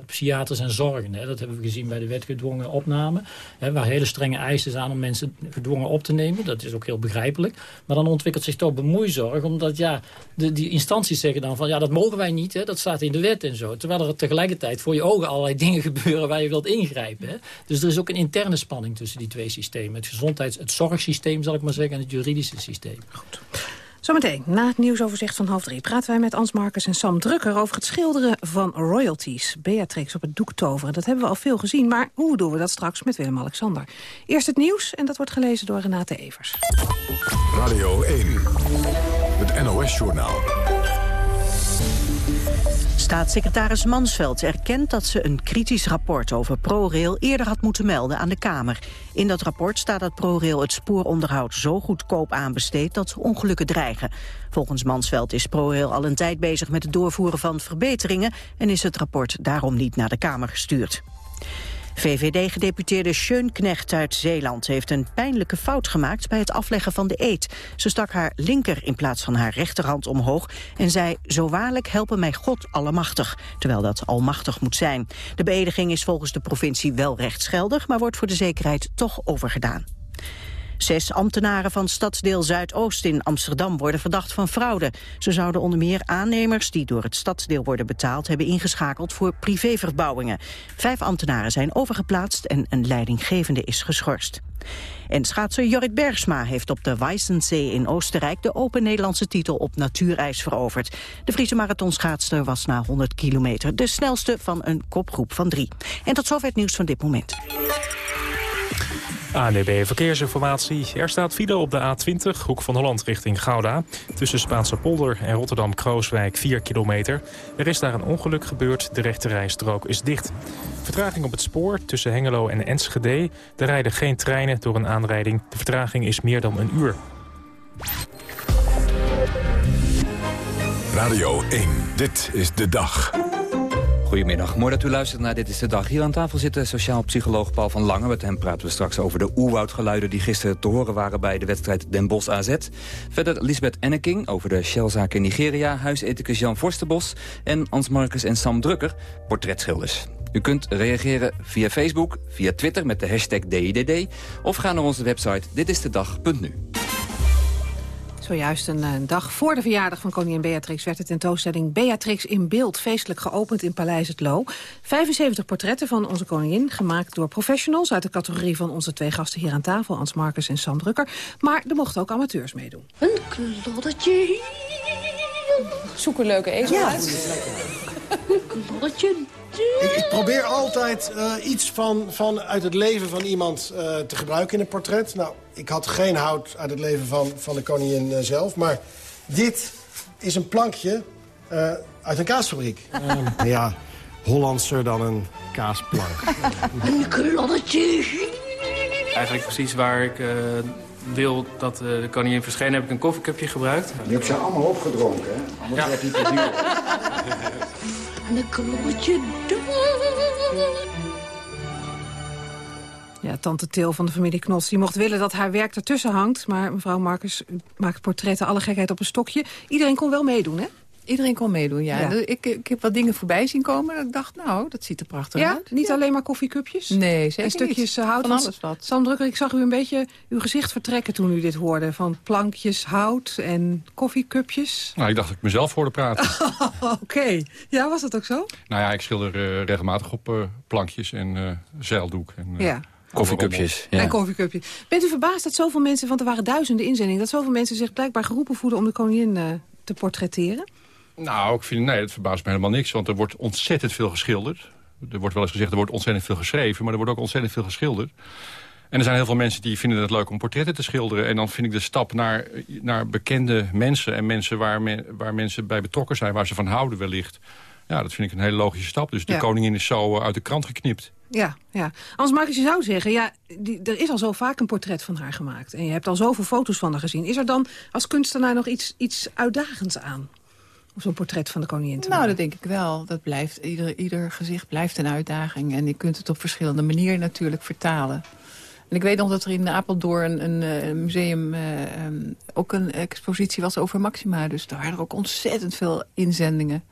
psychiaters en zorgen. Dat hebben we gezien bij de wetgedwongen opname, waar hele strenge eisen zijn om mensen gedwongen op te nemen. Dat is ook heel begrijpelijk. Maar dan ontwikkelt zich toch bemoeizorg, omdat ja, de, die instanties zeggen dan van ja, dat mogen wij niet, dat staat in de wet en zo. Terwijl er tegelijkertijd voor je ogen allerlei dingen gebeuren waar je wilt ingrijpen. Dus er is ook een interne spanning tussen die twee systemen. Het gezondheids-, het zorgsysteem zal ik maar zeggen en het juridische systeem. Goed. Zometeen, na het nieuwsoverzicht van half drie... praten wij met Ans Marcus en Sam Drukker over het schilderen van royalties. Beatrix op het doek toveren, dat hebben we al veel gezien. Maar hoe doen we dat straks met Willem-Alexander? Eerst het nieuws en dat wordt gelezen door Renate Evers. Radio 1, het NOS-journaal. Staatssecretaris Mansveld erkent dat ze een kritisch rapport over ProRail eerder had moeten melden aan de Kamer. In dat rapport staat dat ProRail het spooronderhoud zo goedkoop aanbesteedt dat ongelukken dreigen. Volgens Mansveld is ProRail al een tijd bezig met het doorvoeren van verbeteringen en is het rapport daarom niet naar de Kamer gestuurd. VVD-gedeputeerde Scheunknecht uit Zeeland heeft een pijnlijke fout gemaakt bij het afleggen van de eed. Ze stak haar linker in plaats van haar rechterhand omhoog en zei, zo waarlijk helpen mij God allemachtig, terwijl dat almachtig moet zijn. De beëdiging is volgens de provincie wel rechtsgeldig, maar wordt voor de zekerheid toch overgedaan. Zes ambtenaren van stadsdeel Zuidoost in Amsterdam worden verdacht van fraude. Ze zouden onder meer aannemers die door het stadsdeel worden betaald... hebben ingeschakeld voor privéverbouwingen. Vijf ambtenaren zijn overgeplaatst en een leidinggevende is geschorst. En schaatser Jorrit Bergsma heeft op de Weissensee in Oostenrijk... de Open Nederlandse titel op natuurijs veroverd. De Friese marathonschaatster was na 100 kilometer... de snelste van een kopgroep van drie. En tot zover het nieuws van dit moment. ANDB Verkeersinformatie. Er staat file op de A20, hoek van Holland richting Gouda. Tussen Spaanse polder en Rotterdam-Krooswijk 4 kilometer. Er is daar een ongeluk gebeurd, de rechterrijstrook is dicht. Vertraging op het spoor tussen Hengelo en Enschede. Er rijden geen treinen door een aanrijding. De vertraging is meer dan een uur. Radio 1, dit is de dag. Goedemiddag, mooi dat u luistert naar Dit is de Dag. Hier aan tafel zit sociaal psycholoog Paul van Lange. Met hem praten we straks over de oerwoudgeluiden... die gisteren te horen waren bij de wedstrijd Den Bosch AZ. Verder Lisbeth Enneking over de Shellzaak in Nigeria... huisethicus Jan Forsterbos en Ans Marcus en Sam Drukker, portretschilders. U kunt reageren via Facebook, via Twitter met de hashtag DIDD... of ga naar onze website ditistedag.nu. Zojuist een, een dag voor de verjaardag van koningin Beatrix... werd de tentoonstelling Beatrix in beeld feestelijk geopend in Paleis het Loo. 75 portretten van onze koningin, gemaakt door professionals... uit de categorie van onze twee gasten hier aan tafel, Ans Marcus en Sam Drukker. Maar er mochten ook amateurs meedoen. Een kloddetje. Zoek een leuke ezel Ja. uit. Een kloddetje. Ik, ik probeer altijd eh, iets van, van uit het leven van iemand eh, te gebruiken in een portret. Nou, ik had geen hout uit het leven van, van de koningin eh, zelf. Maar dit is een plankje eh, uit een kaasfabriek. ja, Hollandser dan een kaasplank. Een. Eigenlijk precies waar ik eh, wil dat eh, de koningin verscheen, heb ik een koffiecupje gebruikt. Je hebt ze allemaal opgedronken, hè? Anders Ja. werd hij duur. Een kloddetje. Ja, tante Til van de familie Knots die mocht willen dat haar werk ertussen hangt. Maar mevrouw Marcus maakt portretten alle gekheid op een stokje. Iedereen kon wel meedoen, hè? Iedereen kon meedoen, ja. Ja. Ik, ik heb wat dingen voorbij zien komen. En ik dacht, nou, dat ziet er prachtig Ja, uit. niet alleen maar koffiecupjes? Nee, zeker En stukjes niet. eh, hout. Van alles wat. Sam Drukker, ik zag u een beetje uw gezicht vertrekken toen u dit hoorde. Van plankjes, hout en koffiecupjes. Nou, ik dacht dat ik mezelf hoorde praten. Oké. Ja, was dat ook zo? nou ja, ik schilder eh, regelmatig op eh, plankjes en eh, zeildoek. En, eh, Ja. Koffiecupjes. En koffiecupjes. Bent u verbaasd dat zoveel mensen, want er waren duizenden inzendingen... dat zoveel mensen zich blijkbaar geroepen voelen om de koningin eh, te portretteren? Nou, ik vind, nee, het verbaast me helemaal niks. Want er wordt ontzettend veel geschilderd. Er wordt wel eens gezegd, er wordt ontzettend veel geschreven. Maar er wordt ook ontzettend veel geschilderd. En er zijn heel veel mensen die vinden het leuk om portretten te schilderen. En dan vind ik de stap naar, naar bekende mensen... en mensen waar, men- waar mensen bij betrokken zijn, waar ze van houden wellicht... ja, dat vind ik een hele logische stap. Dus de Ja. koningin is zo eh, uit de krant geknipt. Ja, ja. Anders Marcus, je zou zeggen, ja, die, er is al zo vaak een portret van haar gemaakt. En je hebt al zoveel foto's van haar gezien. Is er dan als kunstenaar nog iets, iets uitdagends aan? Om zo'n portret van de koningin te Nou, maken? dat denk ik wel. Dat blijft, ieder, ieder gezicht blijft een uitdaging. En je kunt het op verschillende manieren natuurlijk vertalen. En ik weet nog dat er in Apeldoorn een eh, museum... eh, ehm, ook een expositie was over Maxima. Dus daar waren er ook ontzettend veel inzendingen.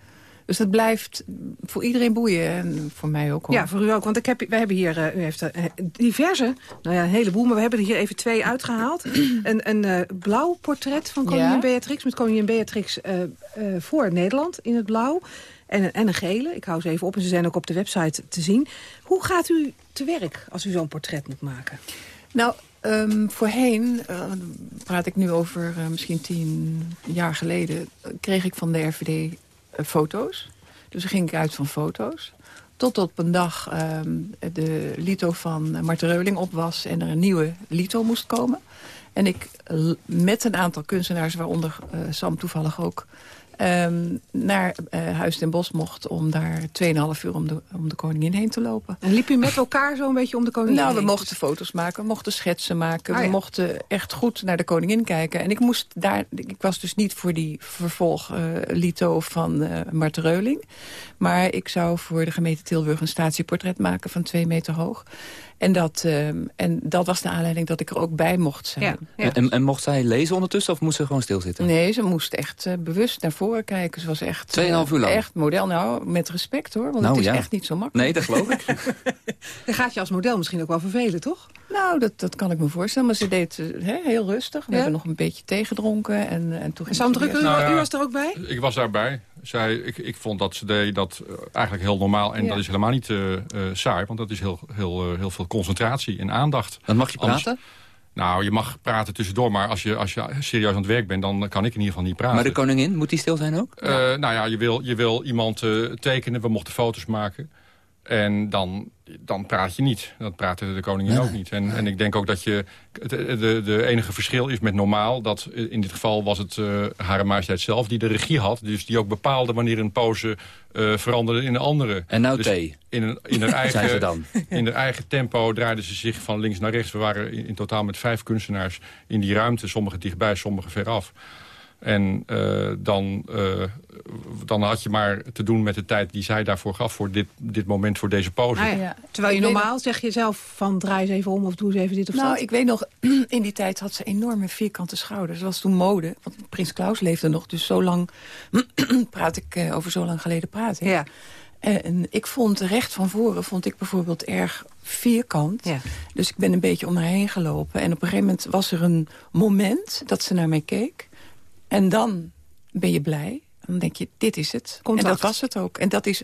Dus dat blijft voor iedereen boeien. En voor mij ook. Hoor. Ja, voor u ook. Want ik heb, we hebben hier, eh, u heeft eh, diverse, nou ja, een heleboel, maar we hebben er hier even twee uitgehaald. een een eh, blauw portret van koningin Ja. Beatrix, met koningin Beatrix voor Nederland in het blauw. En een, en een gele. Ik hou ze even op en ze zijn ook op de website te zien. Hoe gaat u te werk als u zo'n portret moet maken? Nou, ehm, voorheen, praat ik nu over misschien tien jaar geleden... kreeg ik van de RVD foto's. Dus dan ging ik uit van foto's. Tot op een dag ehm, de lito van eh, Marten Reuling op was... en er een nieuwe lito moest komen. En ik met een aantal kunstenaars, waaronder eh, Sam toevallig ook... ehm, naar eh, Huis ten Bos mocht om daar 2,5 uur om de, om de koningin heen te lopen. En liep u met elkaar zo een beetje om de koningin Nou, we heen? mochten foto's maken, we mochten schetsen maken. Ah, we ja. mochten echt goed naar de koningin kijken. En ik moest daar, ik was dus niet voor die vervolg eh, lito van Marten Reuling. Maar ik zou voor de gemeente Tilburg een statieportret maken van twee meter hoog. En dat, ehm, en dat was de aanleiding dat ik er ook bij mocht zijn. En, en mocht zij lezen ondertussen of moest ze gewoon stilzitten? Nee, ze moest echt eh, bewust naar voren kijken. Ze was echt, Tweeënhalf eh, uur lang? echt model. Nou, met respect hoor, want Nou, het is ja. echt niet zo makkelijk. Nee, dat geloof ik. Dan gaat je als model misschien ook wel vervelen, toch? Nou, dat, dat kan ik me voorstellen. Maar ze deed eh, hè, heel rustig. We Ja? hebben nog een beetje theegedronken. En, en toen ging Sam Drukker, Nou u was er ook bij? Ik was daarbij. Zij, ik, ik vond dat ze deed dat eh, eigenlijk heel normaal. En Ja. dat is helemaal niet eh, eh, saai. Want dat is heel, heel, heel veel concentratie en aandacht. Dan mag je Anders- praten? nou, je mag praten tussendoor. Maar als je, als je serieus aan het werk bent, dan kan ik in ieder geval niet praten. Maar de koningin, moet die stil zijn ook? Eh, nou ja, je wil, je wil iemand eh, tekenen. We mochten foto's maken. En dan, dan praat je niet. Dat praatte de koningin ook niet. En, en ik denk ook dat je... Het de, de enige verschil is met normaal... dat in dit geval was het uh, Hare Majesteit zelf die de regie had. Dus die ook bepaalde wanneer een pose uh, veranderde in een andere. En nou dus thee. In, een, in, haar eigen, dan? in haar eigen tempo draaide ze zich van links naar rechts. We waren in, in totaal met vijf kunstenaars in die ruimte. Sommigen dichtbij, sommigen veraf. En uh, dan, uh, dan had je maar te doen met de tijd die zij daarvoor gaf... voor dit, dit moment, voor deze pose. Ah, ja. Terwijl je normaal zeg je zelf van draai eens even om of doe eens even dit of nou, dat. ik weet nog, in die tijd had ze enorme vierkante schouders. Dat was toen mode, want Prins Klaus leefde nog. Dus zo lang praat ik uh, over zo lang geleden praten. Ja. En ik vond recht van voren vond ik bijvoorbeeld erg vierkant. Ja. Dus ik ben een beetje om haar heen gelopen. En op een gegeven moment was er een moment dat ze naar mij keek. En dan ben je blij. Dan denk je, dit is het. Komt en dat was het ook. En dat is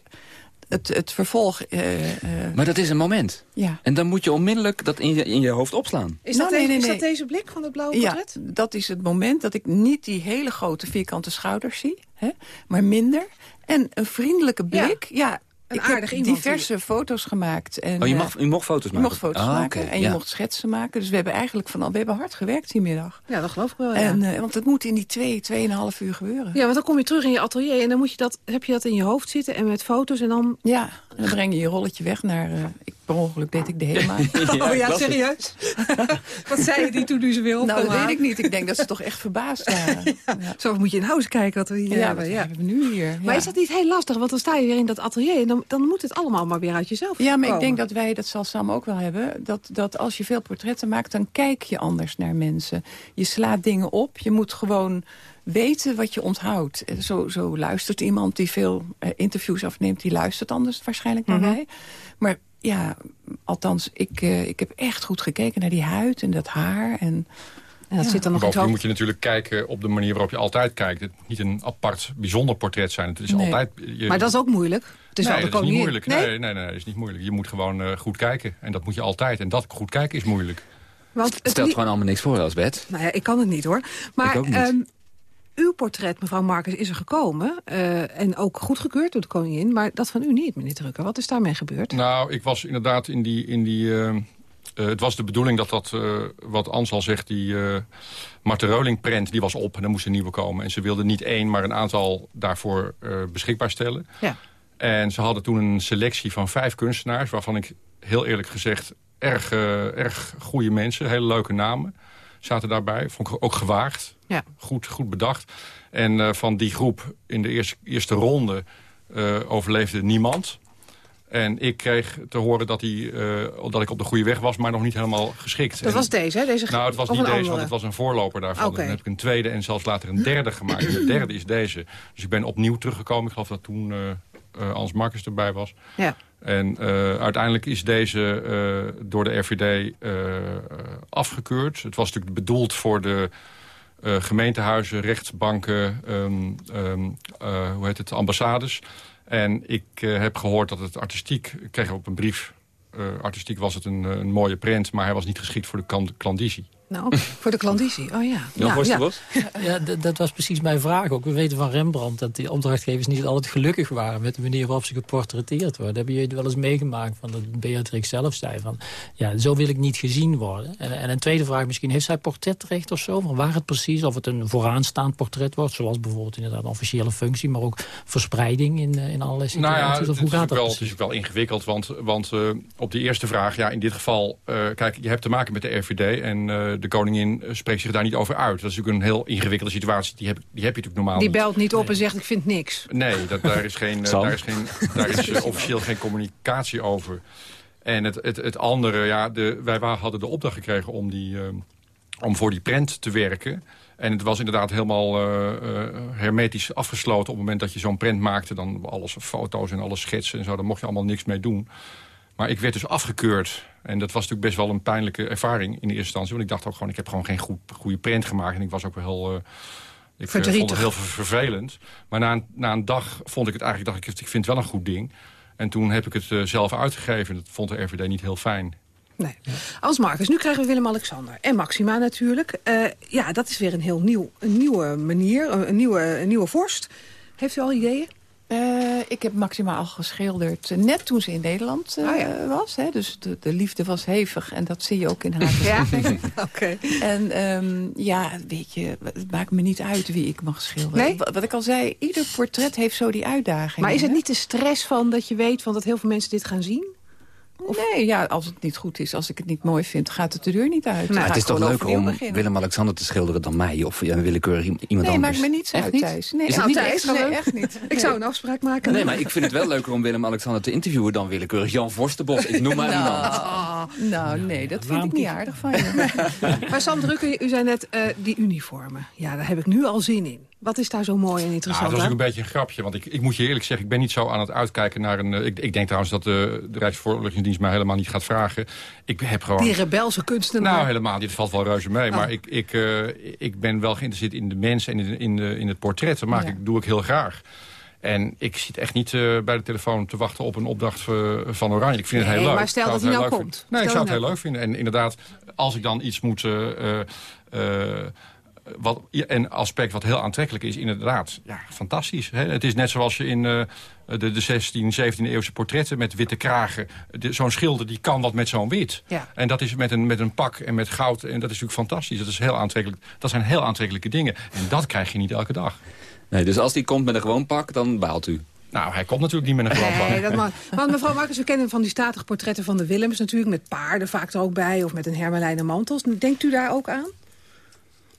het, het vervolg. Uh, uh, maar dat is een moment. Ja. En dan moet je onmiddellijk dat in je, in je hoofd opslaan. Is, dat, nou, nee, deze, nee, is nee. dat deze blik van het blauwe ja, portret? dat is het moment dat ik niet die hele grote vierkante schouders zie. Hè, maar minder. En een vriendelijke blik. Ja, ja een ik aardig heb iemand diverse die... foto's gemaakt. En, oh, je, mag, je mocht foto's je maken? mocht foto's ah, maken okay, en je mocht schetsen maken. Dus we hebben eigenlijk van al, we hebben hard gewerkt die middag. Ja, dat geloof ik wel, ja. En, uh, want het moet in die twee, tweeënhalf uur gebeuren. Ja, want dan kom je terug in je atelier en dan moet je dat, heb je dat in je hoofd zitten en met foto's en dan... Ja, en dan breng je je rolletje weg naar... Uh, ik, per ongeluk deed ik de helemaal. ja, oh ja, serieus? Wat zei je die toen u ze weer Nou, dat weet ik niet. Ik denk dat ze toch echt verbaasd waren. ja. Ja. Zo moet je in huis kijken wat we hier ja, hebben. Ja, hebben we nu hier. Maar is dat niet heel lastig? Want dan sta je weer in dat atelier en dan, dan moet het allemaal maar weer uit jezelf Ja, maar komen. ik denk dat wij, dat zal Sam ook wel hebben... Dat, dat als je veel portretten maakt, dan kijk je anders naar mensen. Je slaat dingen op. Je moet gewoon weten wat je onthoudt. Eh, Zo, zo luistert iemand die veel eh, interviews afneemt... die luistert anders waarschijnlijk naar Mhm. mij. Maar ja, althans, ik, eh, ik heb echt goed gekeken naar die huid en dat haar. En, En dat zit dan nog Bovendien moet je natuurlijk kijken op de manier waarop je altijd kijkt. Het moet niet een apart, bijzonder portret zijn. Het is Nee. altijd... je- Maar dat is ook moeilijk. Het is nee, dat is niet moeilijk. Nee, nee, nee, dat is niet moeilijk. Je moet gewoon eh, goed kijken. En dat moet je altijd. En dat goed kijken is moeilijk. Want het Stelt gewoon allemaal niks voor, Elsbeth. Nou ja, ik kan het niet hoor. Maar Ik ook niet. ehm, uw portret, mevrouw Marcus, is er gekomen. eh, en ook goedgekeurd door de koningin. Maar dat van u niet, meneer Drukker. Wat is daarmee gebeurd? Nou, ik was inderdaad in die... In die eh, eh, het was de bedoeling dat dat, wat Ansel zegt, die eh Marten Reuling prent, die was op en er moest een nieuwe komen. En ze wilden niet één, maar een aantal daarvoor beschikbaar stellen. Ja. En ze hadden toen een selectie van vijf kunstenaars... waarvan ik heel eerlijk gezegd erg, erg goede mensen, hele leuke namen... zaten daarbij. Vond ik ook gewaagd. Ja. Goed, goed bedacht. En eh, van die groep in de eerste, eerste ronde eh, overleefde niemand. En ik kreeg te horen dat, hij, eh, dat ik op de goede weg was, maar nog niet helemaal geschikt. Dat En- was deze, hè? Deze nou, het was niet deze, andere? want het was een voorloper daarvan. Oké. Dan heb ik een tweede en zelfs later een derde gemaakt. En de derde is deze. Dus ik ben opnieuw teruggekomen. Ik geloof dat toen Hans Marcus erbij was. Ja. En uiteindelijk is deze door de RVD afgekeurd. Het was natuurlijk bedoeld voor de eh, gemeentehuizen, rechtsbanken, ehm, ehm, eh, hoe heet het, ambassades. En ik eh, heb gehoord dat het artistiek... Ik kreeg op een brief... artistiek was het een, een mooie prent, maar hij was niet geschikt voor de klandizie. Nou, voor de klandizie. Oh ja. Jan ja, ja. Forsterbos? Ja, dat was precies mijn vraag ook. We weten van Rembrandt dat die opdrachtgevers niet altijd gelukkig waren... met de manier waarop ze geportretteerd worden. Hebben jullie wel eens meegemaakt van dat Beatrix zelf zei van... ja, zo wil ik niet gezien worden. En, en een tweede vraag misschien, heeft zij portretrecht of zo? Van waar het precies, of het een vooraanstaand portret wordt... zoals bijvoorbeeld inderdaad een officiële functie... maar ook verspreiding in, eh, in allerlei Nou situaties? ja, of is hoe gaat dat wel, het is ook wel ingewikkeld, want, want eh, op die eerste vraag... ja, in dit geval, eh, kijk, je hebt te maken met de RVD... en eh, de koningin eh, spreekt zich daar niet over uit. Dat is natuurlijk een heel ingewikkelde situatie. Die heb, die heb je natuurlijk normaal Die niet. belt niet op en zegt, ik vind niks. Nee, dat, daar is, geen, eh, daar is, geen, daar is eh, officieel geen communicatie over. En het, het, het andere, ja, de, wij hadden de opdracht gekregen om, die, om voor die prent te werken. En het was inderdaad helemaal eh, eh, hermetisch afgesloten. Op het moment dat je zo'n prent maakte, dan alles foto's en alles schetsen en zo. Daar mocht je allemaal niks mee doen. Maar ik werd dus afgekeurd. En dat was natuurlijk best wel een pijnlijke ervaring in de eerste instantie. Want ik dacht ook gewoon, ik heb gewoon geen goed, goede prent gemaakt. En ik was ook wel heel... eh, ik eh, vond het heel ver- vervelend. Maar na een, na een dag vond ik het eigenlijk, dacht ik, ik vind het wel een goed ding. En toen heb ik het eh, zelf uitgegeven. Dat vond de RVD niet heel fijn. Nee. Als Marcus, nu krijgen we Willem-Alexander. En Maxima natuurlijk. Ja, dat is weer een heel nieuw, een nieuwe manier, een, een nieuwe, een nieuwe vorst. Heeft u al ideeën? Eh, ik heb Maxima al geschilderd eh, net toen ze in Nederland eh, Ah, ja. was. Hè? Dus de, de liefde was hevig en dat zie je ook in haar Ja? Oké. En ehm, ja, weet je, het maakt me niet uit wie ik mag schilderen. Nee? Wa- Wat ik al zei, ieder portret heeft zo die uitdaging. Maar is het hè? niet de stress van dat je weet van dat heel veel mensen dit gaan zien? Nee, ja, als het niet goed is, als ik het niet mooi vind, gaat het de deur niet uit. Ga het is toch overnieuw om. Willem-Alexander te schilderen dan mij? Of ja, willekeurig iemand Nee, anders? maakt me niets Echt uit, niet? Thijs. Nee, Is nou, het niet Thijs, extra nee, leuk? echt niet. Ik zou een afspraak maken. Nee, maar ik vind het wel leuker om Willem-Alexander te interviewen... dan willekeurig Jan Vorstenbos. Ik noem maar iemand. Nou, nou, nee, dat vind ik niet aardig van je. Maar Sam Drukker, u zei net eh, die uniformen. Ja, daar heb ik nu al zin in. Wat is daar zo mooi en Nou, interessant dat was ook een beetje een grapje. Want ik, ik moet je eerlijk zeggen, ik ben niet zo aan het uitkijken naar een... eh, Ik, ik denk trouwens dat de, de Rijksvoorlichtingsdienst mij helemaal niet gaat vragen. Ik heb gewoon... Die rebelse kunstenaar. Nou, helemaal niet. Het valt wel reuze mee. Oh. Maar ik, ik, eh, ik ben wel geïnteresseerd in de mens en in, in, de- in het portret. Dat maak Ja. ik, doe ik heel graag. En ik zit echt niet eh, bij de telefoon te wachten op een opdracht eh, van Oranje. Ik vind het Nee, heel leuk. maar stel Ik zou dat het hij heel nou leuk komt. vinden. Nee, ik zou het dat heel leuk vinden. En inderdaad, als ik dan iets moet... wat, een aspect wat heel aantrekkelijk is, inderdaad, ja, fantastisch. Hè? Het is net zoals je in eh, de, de 16, 17e eeuwse portretten met witte kragen... zo'n schilder die kan wat met zo'n wit. Ja. En dat is met een, met een pak en met goud. En dat is natuurlijk fantastisch. Dat, is heel aantrekkelijk. dat zijn heel aantrekkelijke dingen. En dat krijg je niet elke dag. Nee, dus als die komt met een gewoon pak, dan baalt u. Nou, hij komt natuurlijk niet met een gewoon pak. Nee, dat mag. Want mevrouw Marcus, we kennen van die statige portretten van de Willems natuurlijk... met paarden vaak er ook bij, of met een hermelijnen mantels. Denkt u daar ook aan?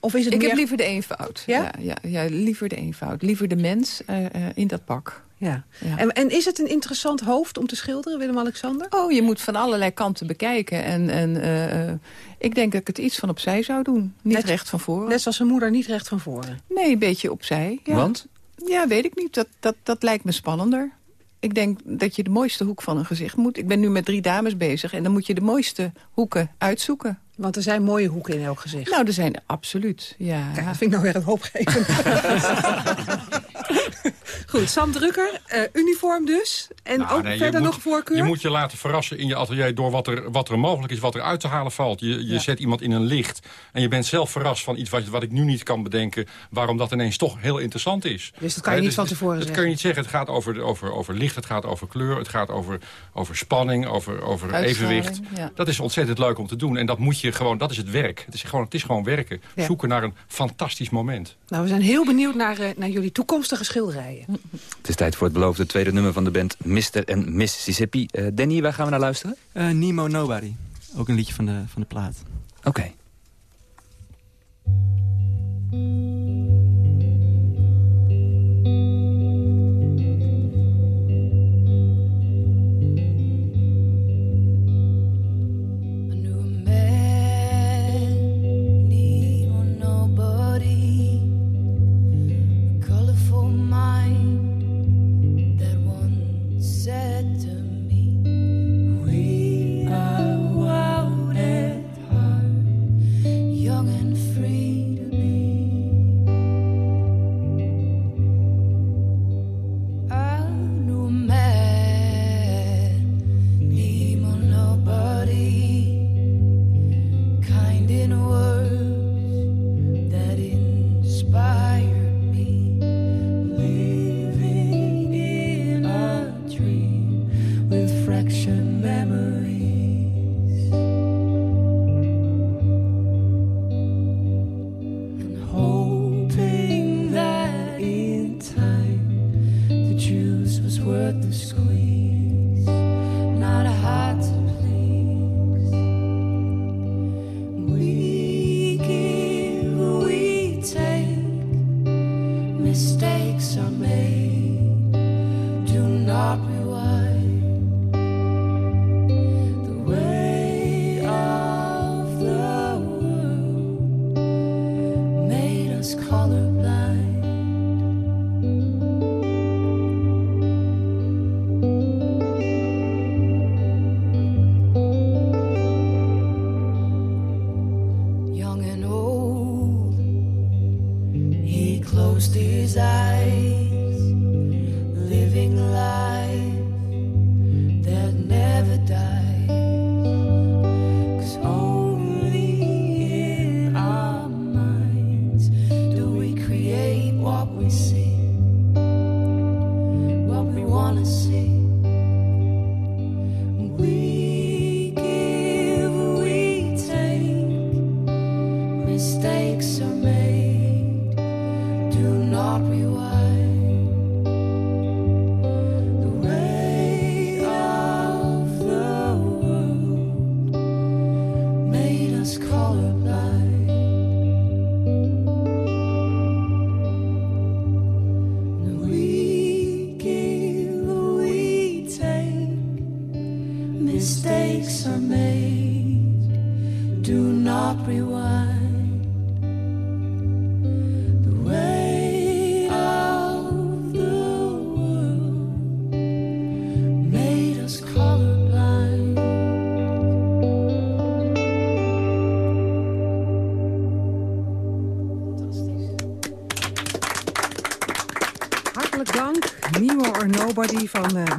Of is het Ik meer... heb liever de eenvoud. Ja? Ja, ja, ja, liever de eenvoud. Liever de mens eh, eh, in dat pak. Ja. En, en is het een interessant hoofd om te schilderen, Willem-Alexander? Oh, je moet van allerlei kanten bekijken. En, en eh, eh, ik denk dat ik het iets van opzij zou doen. Niet recht van voren. Net zoals zijn moeder niet recht van voren? Nee, een beetje opzij. Ja. Want? Ja, weet ik niet. Dat, dat, dat lijkt me spannender. Ik denk dat je de mooiste hoek van een gezicht moet. Ik ben nu met drie dames bezig en dan moet je de mooiste hoeken uitzoeken. Want er zijn mooie hoeken in elk gezicht. Nou, er zijn absoluut, ja. Kijk, dat vind ik nou weer een hoopgevend. Goed, Sam Drukker, uh, uniform dus. En Nou, ook nee, verder moet- nog voorkeur? Je moet je laten verrassen in je atelier door wat er, wat er mogelijk is, wat er uit te halen valt. Je, je Ja. zet iemand in een licht en je bent zelf verrast van iets wat, wat ik nu niet kan bedenken... waarom dat ineens toch heel interessant is. Dus dat kan je niet van tevoren Dat zeggen. kun je niet zeggen. Het gaat over, over, over licht, het gaat over kleur, het gaat over, over spanning, over, over evenwicht. ja. Dat is ontzettend leuk om te doen. En dat moet je gewoon, dat is het werk. Het is gewoon, het is gewoon werken. Ja. Zoeken naar een fantastisch moment. Nou, we zijn heel benieuwd naar, eh, naar jullie toekomstige schilderijen. Het is tijd voor het beloofde tweede nummer van de band Mr. en Mississippi. Eh, Danny, waar gaan we naar luisteren? Eh, Nemo Nobody. Ook een liedje van de, van de plaat. Oké.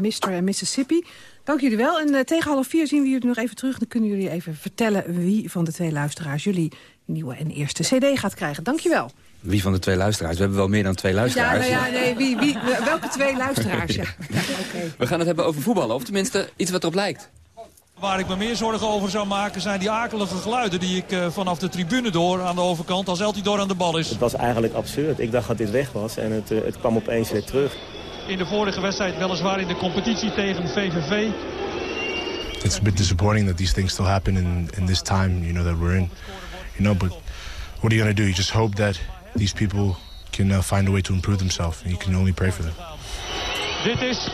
Mr. en Mississippi. Dank jullie wel. En eh, tegen half vier zien we jullie nog even terug. Dan kunnen jullie even vertellen wie van de twee luisteraars... jullie nieuwe en eerste cd gaat krijgen. Dank je wel. Wie van de twee luisteraars? We hebben wel meer dan twee Ja, luisteraars. nou ja, nee, wie, wie, welke twee luisteraars? Ja. Ja, oké. We gaan het hebben over voetballen, of tenminste iets wat erop lijkt. Waar ik me meer zorgen over zou maken zijn die akelige geluiden die ik eh, vanaf de tribune door aan de overkant als Eltidoor aan de bal is. Het was eigenlijk absurd. Ik dacht dat dit weg was en het, eh, het kwam opeens weer terug. In de vorige wedstrijd weliswaar in de competitie tegen VVV. it's a bit disappointing that these things still happen in, in this time, you know, that we're in. You know, but what are you going to do? You just hope that these people can uh, find a way to improve themselves, and you can only pray for them. Dit is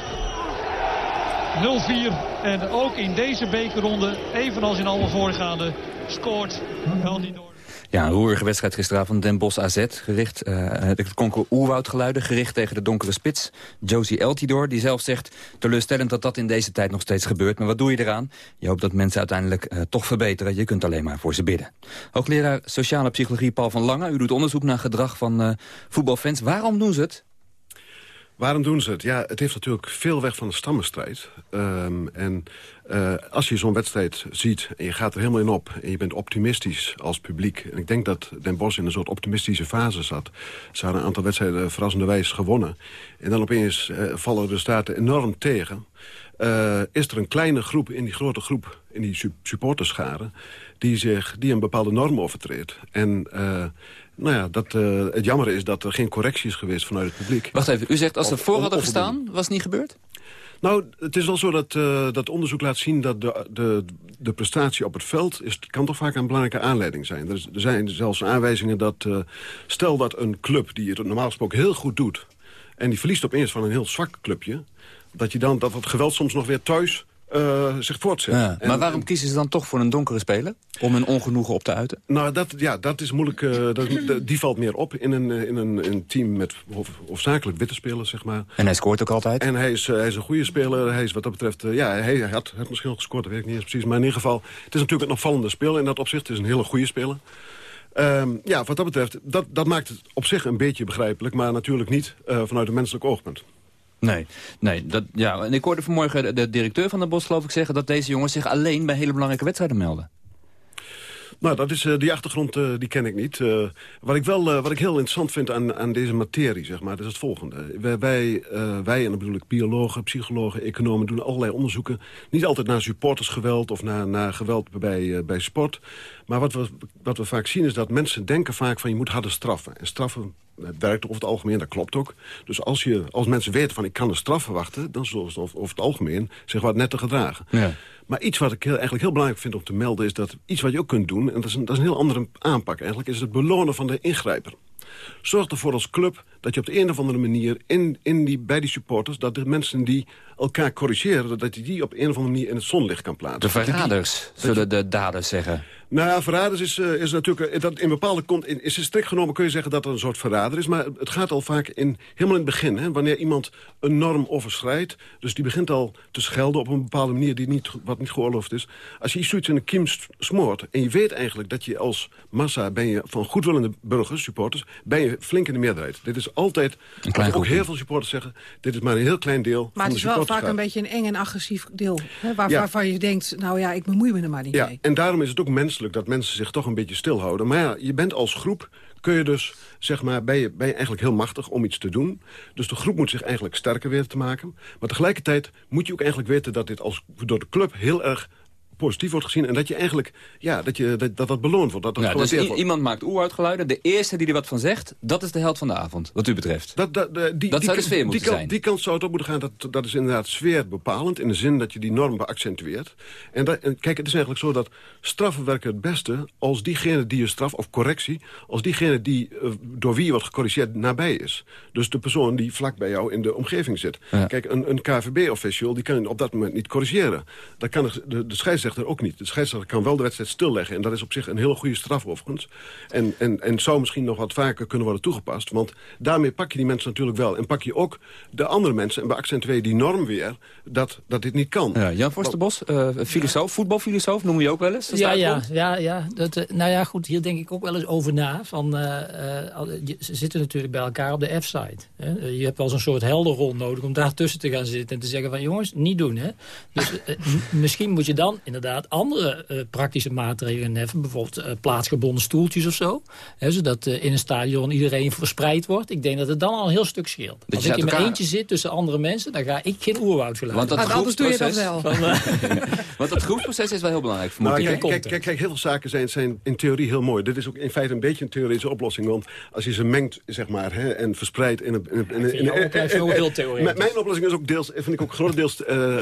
0-4. En ook in deze bekerronde, evenals in alle voorgaande, scoort Eldidor. Ja, een roerige wedstrijd gisteravond. Den Bosch AZ, gericht, uh, het Konker Oerwoudgeluiden, gericht tegen de donkere spits. Josie Eltidoor, die zelf zegt, teleurstellend dat dat in deze tijd nog steeds gebeurt. Maar wat doe je eraan? Je hoopt dat mensen uiteindelijk uh, toch verbeteren. Je kunt alleen maar voor ze bidden. Hoogleraar Sociale Psychologie Paul van Lange, u doet onderzoek naar gedrag van uh, voetbalfans. Waarom doen ze het? Waarom doen ze het? Ja, het heeft natuurlijk veel weg van de stammenstrijd. Um, en uh, als je zo'n wedstrijd ziet en je gaat er helemaal in op... en je bent optimistisch als publiek... en ik denk dat Den Bosch in een soort optimistische fase zat... ze hadden een aantal wedstrijden verrassenderwijs gewonnen... en dan opeens uh, vallen de staten enorm tegen... Uh, is er een kleine groep in die grote groep, in die supporterschade... die, zich, die een bepaalde norm overtreedt. En... Nou ja, dat, uh, het jammer is dat er geen correctie is geweest vanuit het publiek. Wacht even, u zegt als ze voor hadden gestaan, was het niet gebeurd? Nou, het is wel zo dat uh, dat onderzoek laat zien dat de, de, de prestatie op het veld... Is, kan toch vaak een belangrijke aanleiding zijn. Er, er zijn zelfs aanwijzingen dat... Uh, stel dat een club die het normaal gesproken heel goed doet... en die verliest opeens van een heel zwak clubje... dat, je dan, dat het geweld soms nog weer thuis uh, zich voortzet. Ja, maar waarom kiezen ze dan toch voor een donkere speler? Om hun ongenoegen op te uiten? Nou, dat, ja, dat is moeilijk. Uh, dat, die valt meer op in een, in een, een team met hoofdzakelijk witte spelers, zeg maar. En hij scoort ook altijd? En hij is, uh, hij is een goede speler. Hij is wat dat betreft... ja, hij, hij had, had misschien al gescoord, dat weet ik niet eens precies. Maar in ieder geval, het is natuurlijk een opvallende speler in dat opzicht. Het is een hele goede speler. Um, ja, wat dat betreft, dat, dat maakt het op zich een beetje begrijpelijk... maar natuurlijk niet vanuit een menselijk oogpunt. Nee, nee dat, ja. en ik hoorde vanmorgen de, directeur van de Bos geloof ik zeggen... dat deze jongens zich alleen bij hele belangrijke wedstrijden melden. Nou, dat is, uh, die achtergrond uh, die ken ik niet. Uh, wat, ik wel, wat ik heel interessant vind aan, aan deze materie, zeg maar, dat is het volgende. Wij, wij, wij en dan bedoel ik biologen, psychologen, economen... doen allerlei onderzoeken. Niet altijd naar supportersgeweld of naar, naar geweld bij, bij sport. Maar wat we, wat we vaak zien is dat mensen denken vaak van... je moet harder straffen. En straffen werkt over het algemeen, dat klopt ook. Dus als, je, als mensen weten van ik kan een straf verwachten... dan zullen ze over het algemeen zich wat netter gedragen. Ja. Maar iets wat ik heel, eigenlijk heel belangrijk vind om te melden... is dat iets wat je ook kunt doen, en dat is een, dat is een heel andere aanpak eigenlijk... is het belonen van de ingrijper. Zorg ervoor als club dat je op de een of andere manier in, in die, bij die supporters... dat de mensen die elkaar corrigeren... dat je die op een of andere manier in het zonlicht kan plaatsen. De verraders, zullen de daders zeggen. Nou ja, verraders is, uh, is natuurlijk... Dat in bepaalde in, is strikt genomen kun je zeggen dat er een soort verrader is. Maar het gaat al vaak in, helemaal in het begin. Hè, wanneer iemand een norm overschrijdt. Dus die begint al te schelden op een bepaalde manier die niet, wat niet geoorloofd is. Als je iets zoiets in een kiem smoort. En je weet eigenlijk dat je als massa ben je van goedwillende burgers, supporters. Ben je flink in de meerderheid. Dit is altijd, ook heel veel supporters zeggen. Dit is maar een heel klein deel maar van het is wel vaak een beetje een eng en agressief deel. Hè, waar, ja. Waarvan je denkt, nou ja, ik bemoei me er maar niet ja, mee. En daarom is het ook menselijk dat mensen zich toch een beetje stilhouden. Maar ja, je bent als groep, kun je dus, zeg maar, ben je, ben je eigenlijk heel machtig om iets te doen. Dus de groep moet zich eigenlijk sterker weten te maken. Maar tegelijkertijd moet je ook eigenlijk weten dat dit als, door de club heel erg positief wordt gezien. En dat je eigenlijk, ja, dat je, dat, dat, dat beloond wordt. Dat dat ja, dus wordt. iemand maakt oeroudgeluiden. De eerste die er wat van zegt, dat is de held van de avond, wat u betreft. Dat, dat, de, die, dat die, zou de sfeer moeten die, zijn. Die kant zou het op moeten gaan. Dat, dat is inderdaad sfeerbepalend. In de zin dat je die norm beaccentueert. En, dat, en kijk, het is eigenlijk zo dat straffen werken het beste... als diegene die je straf, of correctie... als diegene die, uh, door wie je wordt gecorrigeerd nabij is. Dus de persoon die vlak bij jou in de omgeving zit. Ja. Kijk, een, een KVB-official die kan op dat moment niet corrigeren. Dat kan de, de, de scheidsrechter ook niet. De scheidsrechter kan wel de wedstrijd stilleggen. En dat is op zich een hele goede straf overigens. En, en, en zou misschien nog wat vaker kunnen worden toegepast. Want daarmee pak je die mensen natuurlijk wel. En pak je ook de andere mensen en beaccentueer je die norm weer... dat, dat dit niet kan. Ja, Jan Forsterbos, uh, filosoof, voetbalfilosoof noem je ook wel eens? Ja, ja, ja, ja. Dat, uh, nou ja, goed, hier denk ik ook wel eens over na. Van, uh, ze zitten natuurlijk bij elkaar op de F-site. Je hebt wel zo'n soort helderrol nodig om daar tussen te gaan zitten... en te zeggen van jongens, niet doen. Hè? Dus misschien moet je dan inderdaad andere uh, praktische maatregelen hebben. Bijvoorbeeld uh, plaatsgebonden stoeltjes of zo. Hè, zodat uh, in een stadion iedereen verspreid wordt. Ik denk dat het dan al een heel stuk scheelt. Dat Als ik in mijn eentje zit tussen andere mensen... dan ga ik geen oerwoud geluiden. Want dat ah, anders doe je dat wel. Van, Want dat groepsproces is wel heel belangrijk. Nou, kijk, kijk, kijk, kijk, heel veel zaken zijn, zijn in theorie heel mooi. Dit is ook in feite een beetje een theoretische oplossing. Want als je ze mengt zeg maar, hè, en verspreidt... in een, in, in, in. Mijn oplossing is ook deels, vind ik ook grotendeels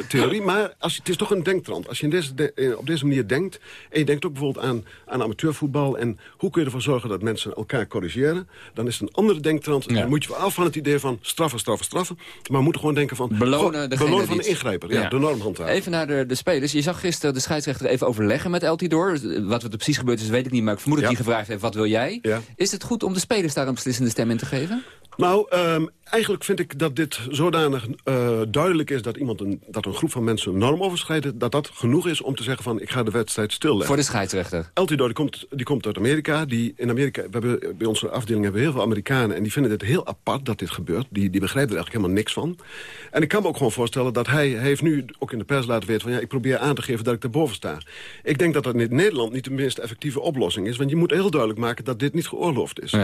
theorie. Maar als je, het is toch een denktrand. Als je in deze de- eh, op deze manier denkt... en je denkt ook bijvoorbeeld aan, aan amateurvoetbal... en hoe kun je ervoor zorgen dat mensen elkaar corrigeren... dan is het een andere denktrand. Dan moet je af van het idee van straffen, straffen, straffen... maar we moeten gewoon denken van... Belonen, goh, belonen van de ingrijper, ja, de norm handhaven. Even naar de, de spelers. Je zag gisteren de scheidsrechter even overleggen met El Tidor. Wat er precies gebeurd is, weet ik niet. Maar ik vermoed dat hij gevraagd heeft, wat wil jij? Is het goed om de spelers daar een beslissende stem in te geven? Nou, ehm, eigenlijk vind ik dat dit zodanig eh, duidelijk is... Dat, iemand een, dat een groep van mensen een norm overschrijdt... dat dat genoeg is om te zeggen van ik ga de wedstrijd stilleggen. Voor de scheidsrechter. El Tidor die komt, die komt uit Amerika. Die in Amerika we hebben, bij onze afdeling hebben we heel veel Amerikanen... en die vinden het heel apart dat dit gebeurt. Die, die begrijpen er eigenlijk helemaal niks van. En ik kan me ook gewoon voorstellen dat hij, hij heeft nu ook in de pers laten weten... van ja, ik probeer aan te geven dat ik erboven sta. Ik denk dat dat in Nederland niet de meest effectieve oplossing is. Want je moet heel duidelijk maken dat dit niet geoorloofd is.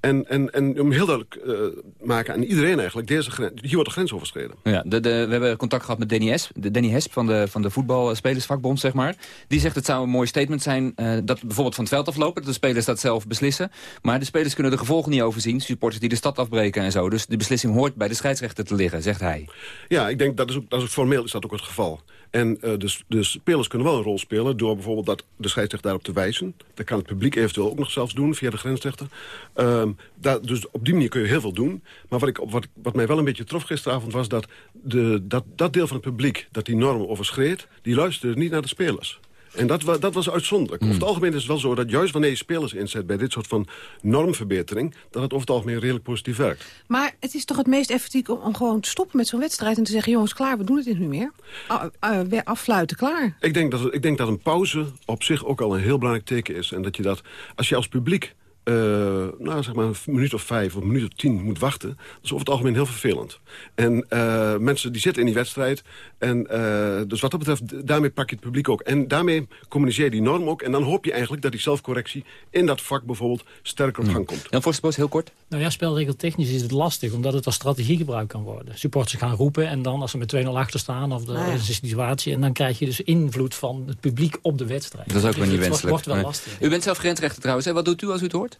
En, en, en om heel duidelijk eh, maken aan iedereen eigenlijk... Deze grens, hier wordt de grens overschreden. Ja, de, de, we hebben contact gehad met Danny Hesp, de Danny Hesp van de, van de voetbalspelersvakbond, zeg maar. Die zegt het zou een mooi statement zijn eh, dat bijvoorbeeld van het veld aflopen. Dat de spelers dat zelf beslissen. Maar de spelers kunnen de gevolgen niet overzien. Supporters die de stad afbreken en zo. Dus de beslissing hoort bij de scheidsrechter te liggen, zegt hij. Ja, ik denk dat is ook, dat is ook formeel is dat ook het geval. En eh, de, de spelers kunnen wel een rol spelen door bijvoorbeeld dat de scheidsrechter daarop te wijzen. Dat kan het publiek eventueel ook nog zelfs doen via de grensrechter. Ehm, dus op die manier kun je heel veel doen. Maar wat, ik, wat, wat mij wel een beetje trof gisteravond was dat, de, dat dat deel van het publiek dat die norm overschreed, die luisterde niet naar de spelers. En dat, wa- dat was uitzonderlijk. Over het algemeen is het wel zo dat juist wanneer je spelers inzet... bij dit soort van normverbetering... dat het over het algemeen redelijk positief werkt. Maar het is toch het meest effectief om, om gewoon te stoppen met zo'n wedstrijd... en te zeggen, jongens, klaar, we doen het niet meer. Ah, ah, weer affluiten, klaar. Ik denk, dat, ik denk dat een pauze op zich ook al een heel belangrijk teken is. En dat je dat, als je als publiek eh, nou, zeg maar een minuut of vijf of een minuut of tien moet wachten... dat is over het algemeen heel vervelend. En eh, mensen die zitten in die wedstrijd. En, eh, dus wat dat betreft, daarmee pak je het publiek ook. En daarmee communiceer je die norm ook. En dan hoop je eigenlijk dat die zelfcorrectie in dat vak bijvoorbeeld sterker op gang komt. Jan Forsterbos, heel kort. Nou ja, spelregeltechnisch is het lastig, omdat het als strategie gebruikt kan worden. Supporters gaan roepen en dan als ze met 2-0 achter staan, of de, Nou ja. is een situatie, en dan krijg je dus invloed van het publiek op de wedstrijd. Dat is ook Dus weer niet het wenselijk. wordt wel Nee. lastig. U bent zelf grensrechter trouwens. Hè? Wat doet u als u het hoort?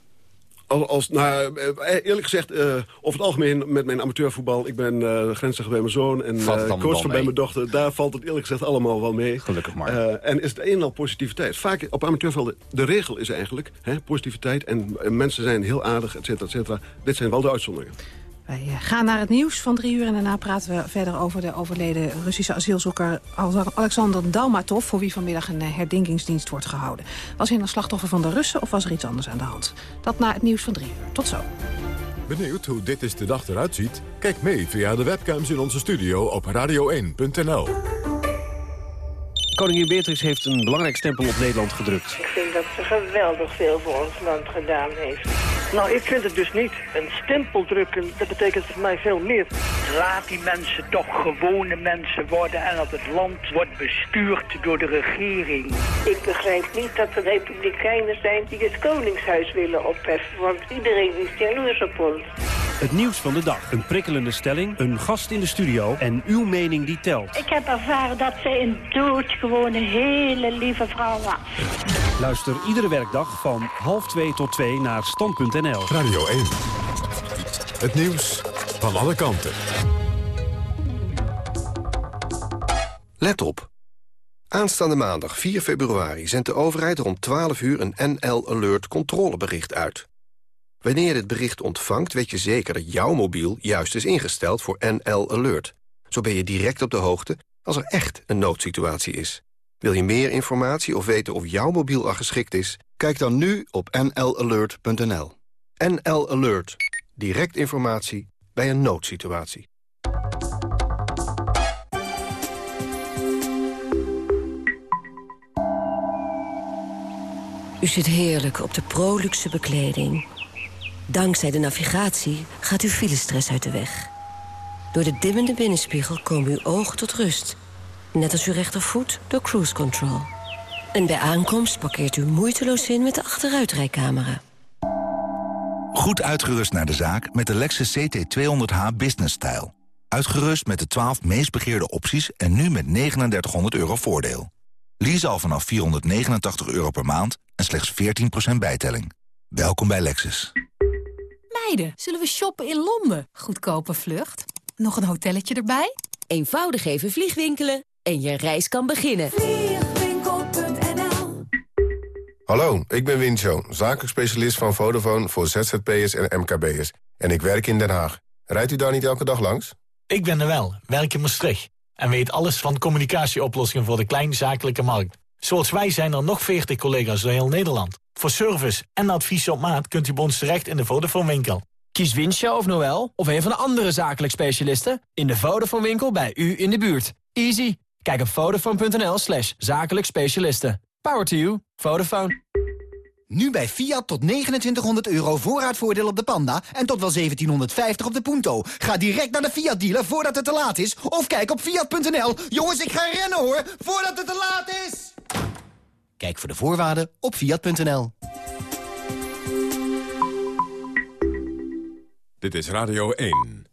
Als, nou, eh, eerlijk gezegd, eh, over het algemeen met mijn amateurvoetbal... ik ben eh grensrechter bij mijn zoon en eh, coach van bij mijn dochter. Daar valt het eerlijk gezegd allemaal wel mee. Gelukkig maar. Eh, en is het een en al positiviteit. Vaak op amateurvelden, de regel is eigenlijk hè, positiviteit... en eh, mensen zijn heel aardig, et cetera, et cetera. Dit zijn wel de uitzonderingen. Wij eh, gaan naar het nieuws van drie uur en daarna praten we verder over de overleden Russische asielzoeker Alexander Dalmatov, voor wie vanmiddag een eh, herdenkingsdienst wordt gehouden. Was hij een slachtoffer van de Russen of was er iets anders aan de hand? Dat na het nieuws van drie uur. Tot zo. Benieuwd hoe dit is de dag eruit ziet? Kijk mee via de webcams in onze studio op radio1.nl. Koningin Beatrix heeft een belangrijk stempel op Nederland gedrukt. Ik vind dat ze geweldig veel voor ons land gedaan heeft. Nou, ik vind het dus niet. Een stempel drukken, dat betekent voor mij veel meer. Laat die mensen toch gewone mensen worden en dat het land wordt bestuurd door de regering. Ik begrijp niet dat er republikeinen zijn die het koningshuis willen opheffen. Want iedereen is jaloers op ons. Het nieuws van de dag. Een prikkelende stelling, een gast in de studio en uw mening die telt. Ik heb ervaren dat zij een doodgewone, hele lieve vrouw was. Luister iedere werkdag van half twee tot twee naar stand.nl. Radio 1. Het nieuws van alle kanten. Let op. Aanstaande maandag 4 februari zendt de overheid rond 12 uur een NL Alert controlebericht uit. Wanneer je dit bericht ontvangt, weet je zeker dat jouw mobiel juist is ingesteld voor NL Alert. Zo ben je direct op de hoogte als er echt een noodsituatie is. Wil je meer informatie of weten of jouw mobiel al geschikt is? Kijk dan nu op nlalert.nl. NL Alert. Direct informatie bij een noodsituatie. U zit heerlijk op de Proluxe bekleding. Dankzij de navigatie gaat uw filestress uit de weg. Door de dimmende binnenspiegel komen uw ogen tot rust. Net als uw rechtervoet door cruise control. En bij aankomst parkeert u moeiteloos in met de achteruitrijcamera. Goed uitgerust naar de zaak met de Lexus CT200h Business Style. Uitgerust met de 12 meest begeerde opties en nu met 3900 euro voordeel. Lease al vanaf 489 euro per maand en slechts 14% bijtelling. Welkom bij Lexus. Meiden, zullen we shoppen in Londen? Goedkope vlucht. Nog een hotelletje erbij? Eenvoudig even vliegwinkelen en je reis kan beginnen. Hallo, ik ben Wincho, zakelijk specialist van Vodafone voor ZZP'ers en MKB'ers. En ik werk in Den Haag. Rijdt u daar niet elke dag langs? Ik ben er wel, werk in Maastricht. En weet alles van communicatieoplossingen voor de kleinzakelijke markt. Zoals wij zijn er nog 40 collega's door heel Nederland. Voor service en advies op maat kunt u bij ons terecht in de Vodafone winkel. Kies Winsja of Noel of een van de andere zakelijk specialisten... in de Vodafone winkel bij u in de buurt. Easy. Kijk op vodafone.nl slash zakelijk specialisten. Power to you. Vodafone. Nu bij Fiat tot 2900 euro voorraadvoordeel op de Panda... en tot wel 1750 op de Punto. Ga direct naar de Fiat-dealer voordat het te laat is... of kijk op fiat.nl. Jongens, ik ga rennen hoor, voordat het te laat is! Kijk voor de voorwaarden op fiat.nl. Dit is Radio 1.